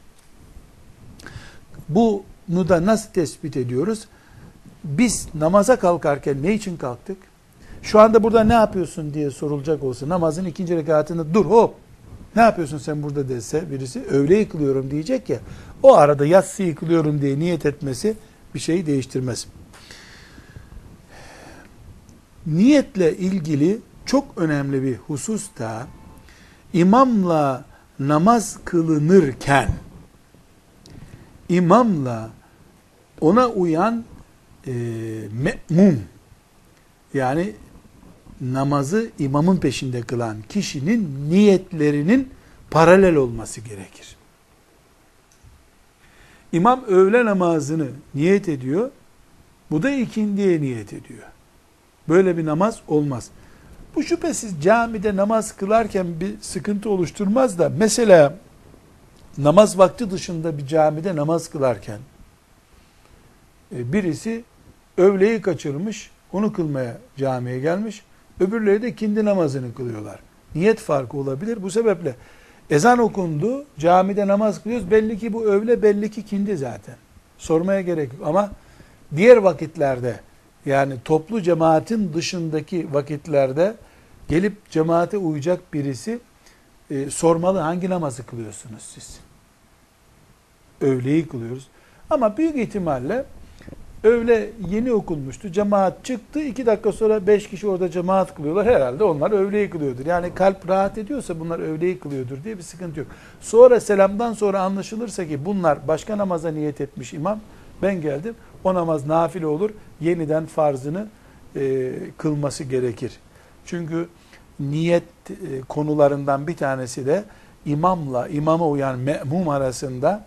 Bunu da nasıl tespit ediyoruz? Biz namaza kalkarken ne için kalktık? Şu anda burada ne yapıyorsun diye sorulacak olsa namazın ikinci rekatında dur hop ne yapıyorsun sen burada dese birisi öğle yıkılıyorum diyecek ya o arada yatsı yıkılıyorum diye niyet etmesi bir şeyi değiştirmez. Niyetle ilgili çok önemli bir husus da imamla namaz kılınırken imamla ona uyan e, me'mum yani namazı imamın peşinde kılan kişinin niyetlerinin paralel olması gerekir. İmam öğle namazını niyet ediyor. Bu da ikindiye niyet ediyor. Böyle bir namaz olmaz. Bu şüphesiz camide namaz kılarken bir sıkıntı oluşturmaz da mesela namaz vakti dışında bir camide namaz kılarken e, birisi öğleyi kaçırmış, onu kılmaya camiye gelmiş. Öbürleri de kindi namazını kılıyorlar. Niyet farkı olabilir. Bu sebeple ezan okundu, camide namaz kılıyoruz. Belli ki bu öğle, belli ki kindi zaten. Sormaya gerek yok. Ama diğer vakitlerde yani toplu cemaatin dışındaki vakitlerde gelip cemaate uyacak birisi e, sormalı hangi namazı kılıyorsunuz siz? Öğleyi kılıyoruz. Ama büyük ihtimalle öğle yeni okunmuştu. Cemaat çıktı. iki dakika sonra beş kişi orada cemaat kılıyorlar. Herhalde onlar öğleyi kılıyordur. Yani kalp rahat ediyorsa bunlar öğleyi kılıyordur diye bir sıkıntı yok. Sonra selamdan sonra anlaşılırsa ki bunlar başka namaza niyet etmiş imam. Ben geldim. O namaz nafile olur. Yeniden farzını e, kılması gerekir. Çünkü niyet e, konularından bir tanesi de imamla imama uyan me'mum arasında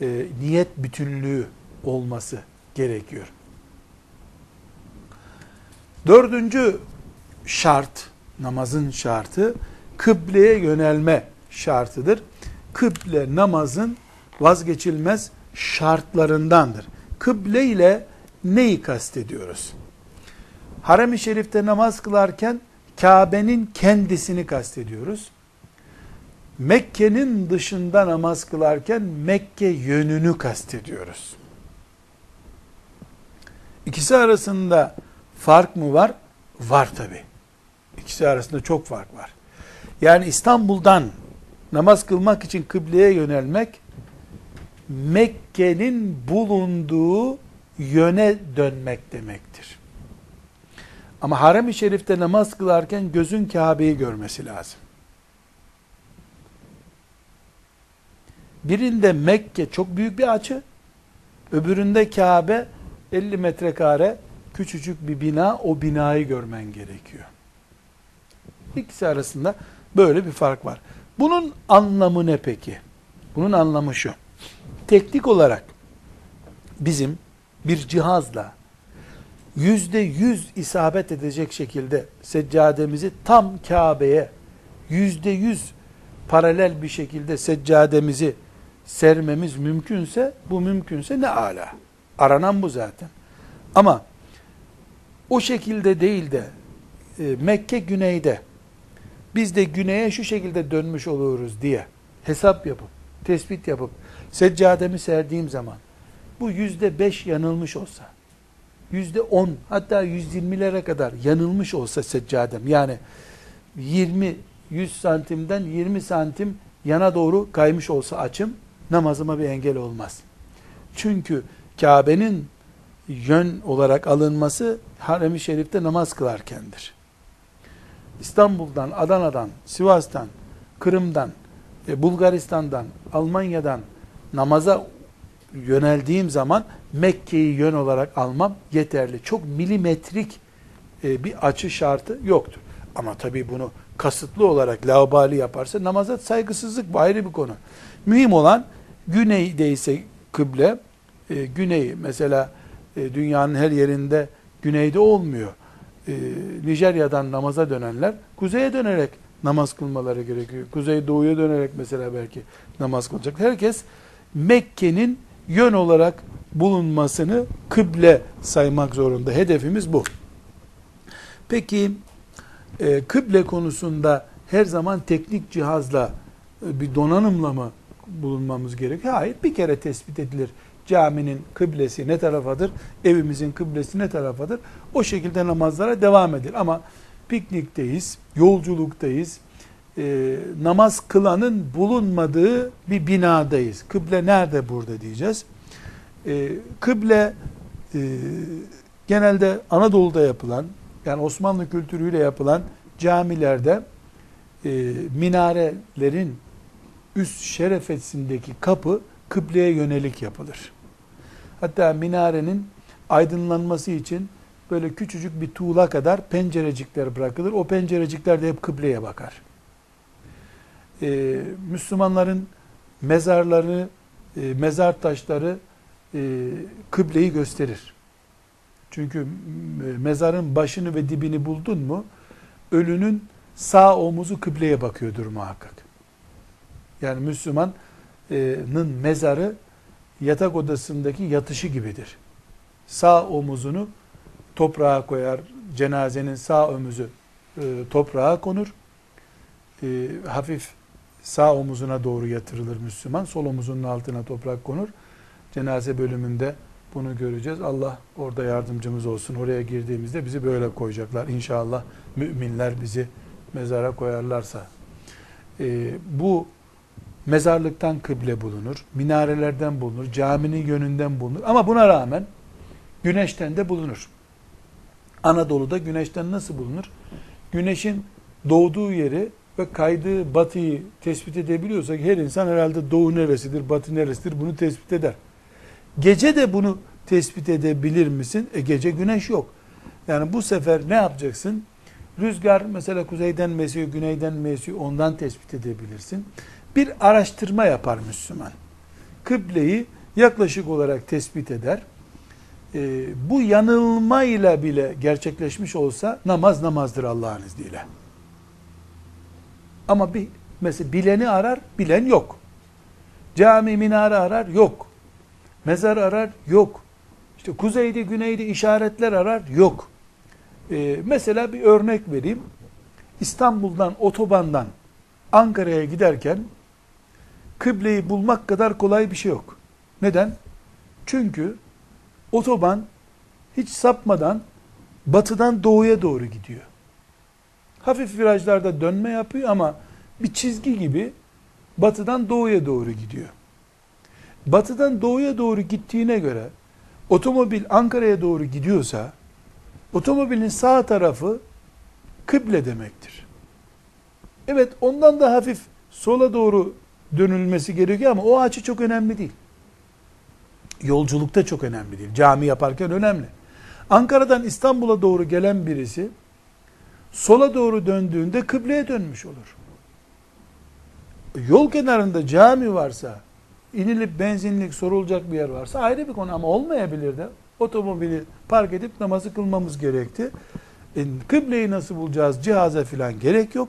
e, niyet bütünlüğü olması gerekiyor. Dördüncü şart, namazın şartı, kıbleye yönelme şartıdır. Kıble namazın vazgeçilmez şartlarındandır. Kıble ile neyi kastediyoruz? Harem-i Şerif'te namaz kılarken Kabe'nin kendisini kastediyoruz. Mekke'nin dışında namaz kılarken Mekke yönünü kastediyoruz. İkisi arasında fark mı var? Var tabi. İkisi arasında çok fark var. Yani İstanbul'dan namaz kılmak için kıbleye yönelmek Mekke'nin bulunduğu yöne dönmek demektir. Ama harem-i şerifte namaz kılarken gözün Kabe'yi görmesi lazım. Birinde Mekke çok büyük bir açı, öbüründe Kabe 50 metrekare küçücük bir bina, o binayı görmen gerekiyor. İkisi arasında böyle bir fark var. Bunun anlamı ne peki? Bunun anlamı şu. Teknik olarak bizim bir cihazla yüzde yüz isabet edecek şekilde seccademizi tam Kabe'ye yüzde yüz paralel bir şekilde seccademizi sermemiz mümkünse bu mümkünse ne ala. Aranan bu zaten. Ama o şekilde değil de e, Mekke güneyde biz de güneye şu şekilde dönmüş oluruz diye hesap yapıp, tespit yapıp seccademi serdiğim zaman bu yüzde beş yanılmış olsa, yüzde on hatta yüz yirmilere kadar yanılmış olsa seccadem yani 20 100 santimden 20 santim yana doğru kaymış olsa açım namazıma bir engel olmaz. Çünkü Kabe'nin yön olarak alınması Harem-i Şerif'te namaz kılarkendir. İstanbul'dan, Adana'dan, Sivas'tan, Kırım'dan, e, Bulgaristan'dan, Almanya'dan namaza yöneldiğim zaman Mekke'yi yön olarak almam yeterli. Çok milimetrik e, bir açı şartı yoktur. Ama tabii bunu kasıtlı olarak laubali yaparsa namaza saygısızlık bu ayrı bir konu. Mühim olan güneydeyse kıble, e, güney mesela e, dünyanın her yerinde güneyde olmuyor. E, Nijerya'dan namaza dönenler kuzeye dönerek namaz kılmaları gerekiyor. Kuzey doğuya dönerek mesela belki namaz kılacak. Herkes Mekke'nin yön olarak bulunmasını kıble saymak zorunda. Hedefimiz bu. Peki e, kıble konusunda her zaman teknik cihazla e, bir donanımla mı bulunmamız gerekiyor? Hayır. Bir kere tespit edilir. Caminin kıblesi ne tarafadır? Evimizin kıblesi ne tarafadır? O şekilde namazlara devam edilir. Ama piknikteyiz, yolculuktayız, e, namaz kılanın bulunmadığı bir binadayız. Kıble nerede burada diyeceğiz. E, kıble e, genelde Anadolu'da yapılan, yani Osmanlı kültürüyle yapılan camilerde e, minarelerin üst şerefesindeki kapı kıbleye yönelik yapılır. Hatta minarenin aydınlanması için böyle küçücük bir tuğla kadar pencerecikler bırakılır. O pencerecikler de hep kıbleye bakar. Ee, Müslümanların mezarları, e, mezar taşları e, kıbleyi gösterir. Çünkü mezarın başını ve dibini buldun mu, ölünün sağ omuzu kıbleye bakıyordur muhakkak. Yani Müslümanın mezarı yatak odasındaki yatışı gibidir. Sağ omuzunu toprağa koyar, cenazenin sağ omuzu e, toprağa konur. E, hafif sağ omuzuna doğru yatırılır Müslüman. Sol omuzunun altına toprak konur. Cenaze bölümünde bunu göreceğiz. Allah orada yardımcımız olsun. Oraya girdiğimizde bizi böyle koyacaklar. İnşallah müminler bizi mezara koyarlarsa. E, bu mezarlıktan kıble bulunur, minarelerden bulunur, caminin yönünden bulunur. Ama buna rağmen güneşten de bulunur. Anadolu'da güneşten nasıl bulunur? Güneşin doğduğu yeri ve kaydığı batıyı tespit edebiliyorsak her insan herhalde doğu neresidir, batı neresidir bunu tespit eder. Gece de bunu tespit edebilir misin? E gece güneş yok. Yani bu sefer ne yapacaksın? Rüzgar mesela kuzeyden mi esiyor, güneyden mi esiyor ondan tespit edebilirsin. Bir araştırma yapar Müslüman. Kıbleyi yaklaşık olarak tespit eder. Ee, bu yanılmayla bile gerçekleşmiş olsa namaz namazdır Allah'ın izniyle. Ama bir mesela bileni arar, bilen yok. Cami minare arar, yok. Mezar arar, yok. İşte kuzeyde, güneyde işaretler arar, yok. Ee, mesela bir örnek vereyim. İstanbul'dan, otobandan Ankara'ya giderken kıbleyi bulmak kadar kolay bir şey yok. Neden? Çünkü otoban hiç sapmadan batıdan doğuya doğru gidiyor. Hafif virajlarda dönme yapıyor ama bir çizgi gibi batıdan doğuya doğru gidiyor. Batıdan doğuya doğru gittiğine göre otomobil Ankara'ya doğru gidiyorsa otomobilin sağ tarafı kıble demektir. Evet ondan da hafif sola doğru dönülmesi gerekiyor ama o açı çok önemli değil. Yolculukta çok önemli değil. Cami yaparken önemli. Ankara'dan İstanbul'a doğru gelen birisi sola doğru döndüğünde kıbleye dönmüş olur. Yol kenarında cami varsa, inilip benzinlik sorulacak bir yer varsa ayrı bir konu ama olmayabilir de otomobili park edip namazı kılmamız gerekti. E, kıbleyi nasıl bulacağız? Cihaza filan gerek yok.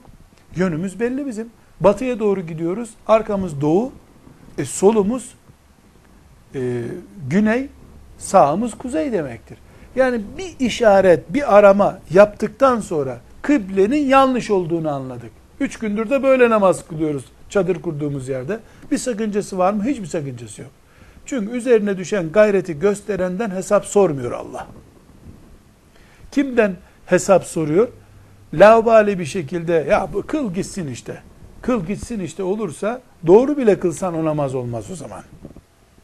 Yönümüz belli bizim. Batıya doğru gidiyoruz. Arkamız doğu. E, solumuz e, güney. Sağımız kuzey demektir. Yani bir işaret, bir arama yaptıktan sonra kıblenin yanlış olduğunu anladık. Üç gündür de böyle namaz kılıyoruz çadır kurduğumuz yerde. Bir sakıncası var mı? Hiçbir sakıncası yok. Çünkü üzerine düşen gayreti gösterenden hesap sormuyor Allah. Kimden hesap soruyor? Laubali bir şekilde ya bu kıl gitsin işte. Kıl gitsin işte olursa doğru bile kılsan o namaz olmaz o zaman.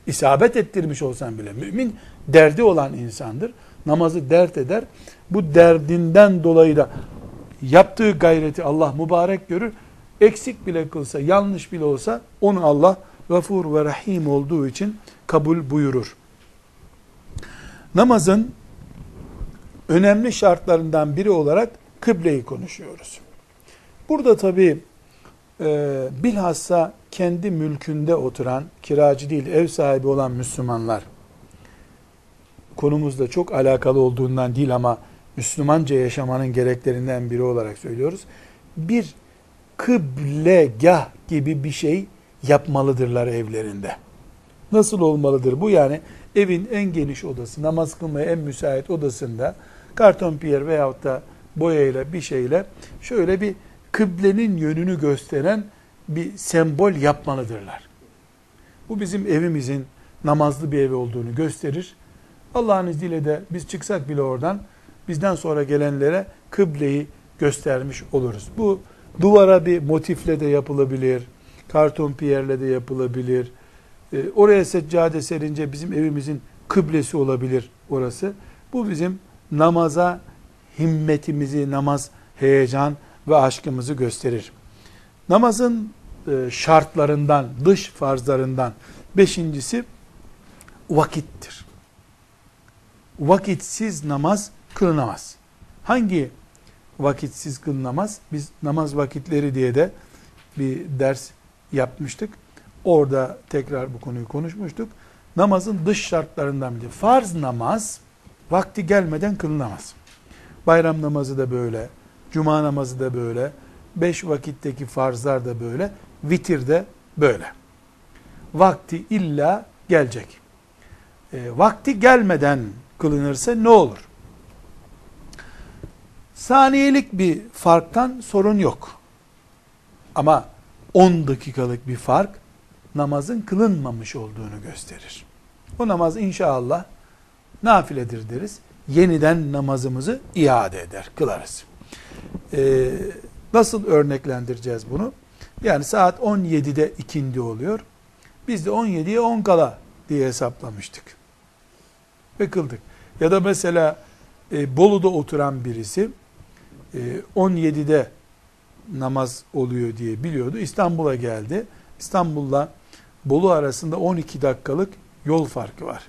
İsabet ettirmiş olsan bile. Mümin derdi olan insandır. Namazı dert eder. Bu derdinden dolayı da yaptığı gayreti Allah mübarek görür. Eksik bile kılsa, yanlış bile olsa onu Allah gafur ve rahim olduğu için kabul buyurur. Namazın önemli şartlarından biri olarak kıbleyi konuşuyoruz. Burada tabi e, bilhassa kendi mülkünde oturan, kiracı değil ev sahibi olan Müslümanlar, konumuzla çok alakalı olduğundan değil ama Müslümanca yaşamanın gereklerinden biri olarak söylüyoruz. Bir kıblegah gibi bir şey yapmalıdırlar evlerinde. Nasıl olmalıdır bu? Yani evin en geniş odası, namaz kılmaya en müsait odasında karton piyer veyahut da boyayla bir şeyle şöyle bir kıblenin yönünü gösteren bir sembol yapmalıdırlar. Bu bizim evimizin namazlı bir ev olduğunu gösterir. Allah'ın izniyle de biz çıksak bile oradan bizden sonra gelenlere kıbleyi göstermiş oluruz. Bu duvara bir motifle de yapılabilir, karton piyerle de yapılabilir. E, oraya seccade serince bizim evimizin kıblesi olabilir orası. Bu bizim namaza himmetimizi, namaz heyecan ve aşkımızı gösterir. Namazın e, şartlarından, dış farzlarından beşincisi vakittir. Vakitsiz namaz kılınamaz. Hangi vakitsiz kılınamaz? Biz namaz vakitleri diye de bir ders yapmıştık. Orada tekrar bu konuyu konuşmuştuk. Namazın dış şartlarından biri. Farz namaz vakti gelmeden kılınamaz. Bayram namazı da böyle, cuma namazı da böyle, beş vakitteki farzlar da böyle, vitir de böyle. Vakti illa gelecek. E, vakti gelmeden kılınırsa ne olur? Saniyelik bir farktan sorun yok. Ama 10 dakikalık bir fark namazın kılınmamış olduğunu gösterir. O namaz inşallah nafiledir deriz. Yeniden namazımızı iade eder, kılarız. Ee, nasıl örneklendireceğiz bunu? Yani saat 17'de ikindi oluyor. Biz de 17'ye 10 kala diye hesaplamıştık. Ve kıldık. Ya da mesela e, Bolu'da oturan birisi 17'de namaz oluyor diye biliyordu. İstanbul'a geldi. İstanbul'la Bolu arasında 12 dakikalık yol farkı var.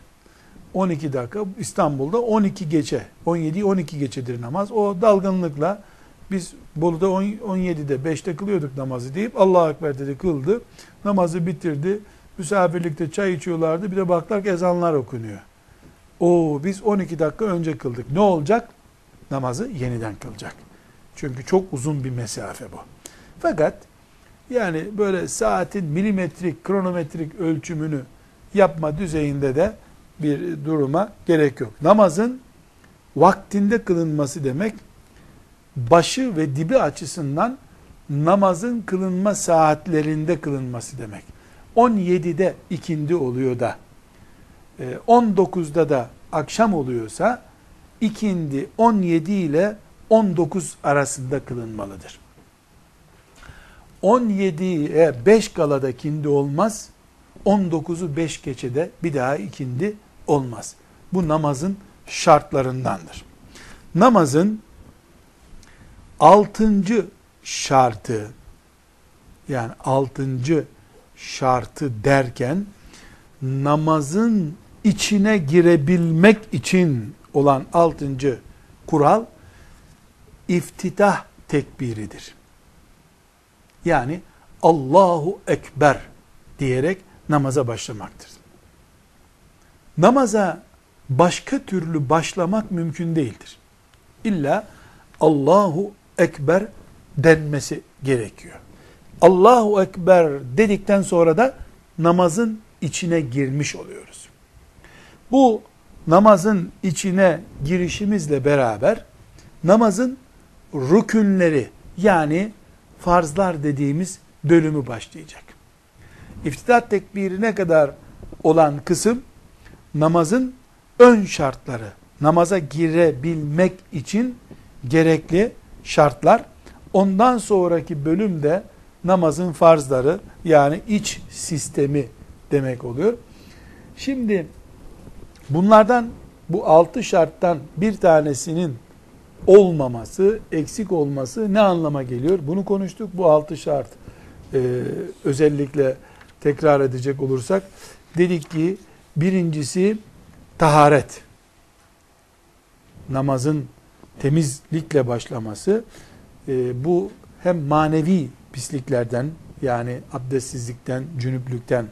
12 dakika İstanbul'da 12 gece 17 12 gecedir namaz. O dalgınlıkla biz Bolu'da 17'de 5'te kılıyorduk namazı deyip Allahu Ekber dedi kıldı. Namazı bitirdi. Misafirlikte çay içiyorlardı. Bir de baklar ezanlar okunuyor. O biz 12 dakika önce kıldık. Ne olacak? Namazı yeniden kılacak. Çünkü çok uzun bir mesafe bu. Fakat yani böyle saatin milimetrik, kronometrik ölçümünü yapma düzeyinde de bir duruma gerek yok. Namazın vaktinde kılınması demek başı ve dibi açısından namazın kılınma saatlerinde kılınması demek. 17'de ikindi oluyor da 19'da e, da akşam oluyorsa ikindi 17 ile 19 arasında kılınmalıdır. 17'ye 5 kalada kindi olmaz. 19'u 5 geçede bir daha ikindi olmaz. Bu namazın şartlarındandır. Namazın altıncı şartı yani altıncı şartı derken namazın içine girebilmek için olan altıncı kural iftitah tekbiridir. Yani Allahu Ekber diyerek namaza başlamaktır. Namaza başka türlü başlamak mümkün değildir. İlla Allahu Ekber denmesi gerekiyor. Allahu Ekber dedikten sonra da namazın içine girmiş oluyoruz. Bu namazın içine girişimizle beraber namazın rükünleri yani farzlar dediğimiz bölümü başlayacak. İftidat tekbirine kadar olan kısım namazın ön şartları, namaza girebilmek için gerekli şartlar. Ondan sonraki bölümde namazın farzları yani iç sistemi demek oluyor. Şimdi bunlardan bu altı şarttan bir tanesinin olmaması, eksik olması ne anlama geliyor? Bunu konuştuk. Bu altı şart e, özellikle tekrar edecek olursak dedik ki birincisi taharet. Namazın temizlikle başlaması. E, bu hem manevi pisliklerden yani abdestsizlikten, cünüplükten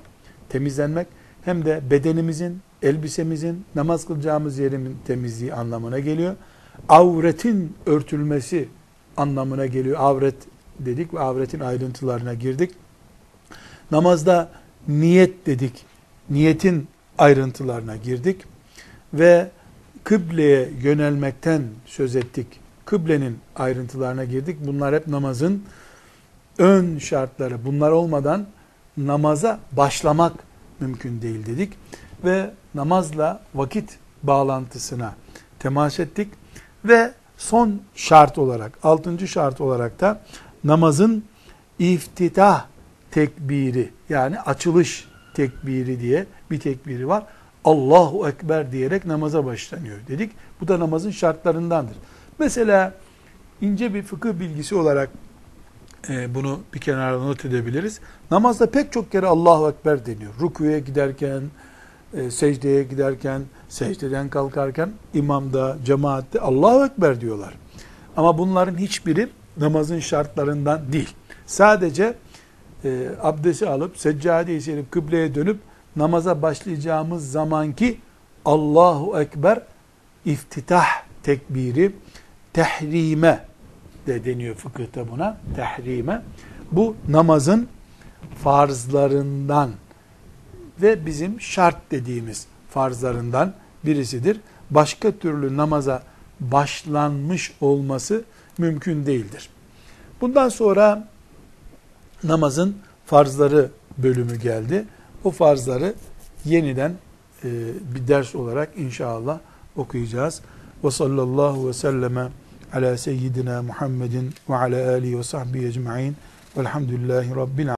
temizlenmek hem de bedenimizin, elbisemizin, namaz kılacağımız yerin temizliği anlamına geliyor. Avretin örtülmesi anlamına geliyor. Avret dedik ve avretin ayrıntılarına girdik. Namazda niyet dedik. Niyetin ayrıntılarına girdik. Ve kıbleye yönelmekten söz ettik. Kıblenin ayrıntılarına girdik. Bunlar hep namazın ön şartları. Bunlar olmadan namaza başlamak mümkün değil dedik. Ve namazla vakit bağlantısına temas ettik. Ve son şart olarak, altıncı şart olarak da namazın iftitah tekbiri yani açılış tekbiri diye bir tekbiri var. Allahu Ekber diyerek namaza başlanıyor dedik. Bu da namazın şartlarındandır. Mesela ince bir fıkıh bilgisi olarak e, bunu bir kenara not edebiliriz. Namazda pek çok kere Allahu Ekber deniyor. Rukuya giderken, e, secdeye giderken, secdeden kalkarken imamda, cemaatte Allahu Ekber diyorlar. Ama bunların hiçbiri namazın şartlarından değil. Sadece e, abdesti alıp, seccade-i serip, kıbleye dönüp namaza başlayacağımız zamanki Allahu Ekber iftitah tekbiri tehrime de deniyor fıkıhta buna. Tehrime. Bu namazın farzlarından ve bizim şart dediğimiz farzlarından birisidir. Başka türlü namaza başlanmış olması mümkün değildir. Bundan sonra namazın farzları bölümü geldi. O farzları yeniden e, bir ders olarak inşallah okuyacağız. Ve sallallahu ve selleme ala seyyidina Muhammedin ve ala alihi ve sahbihi ecma'in Velhamdülillahi Rabbil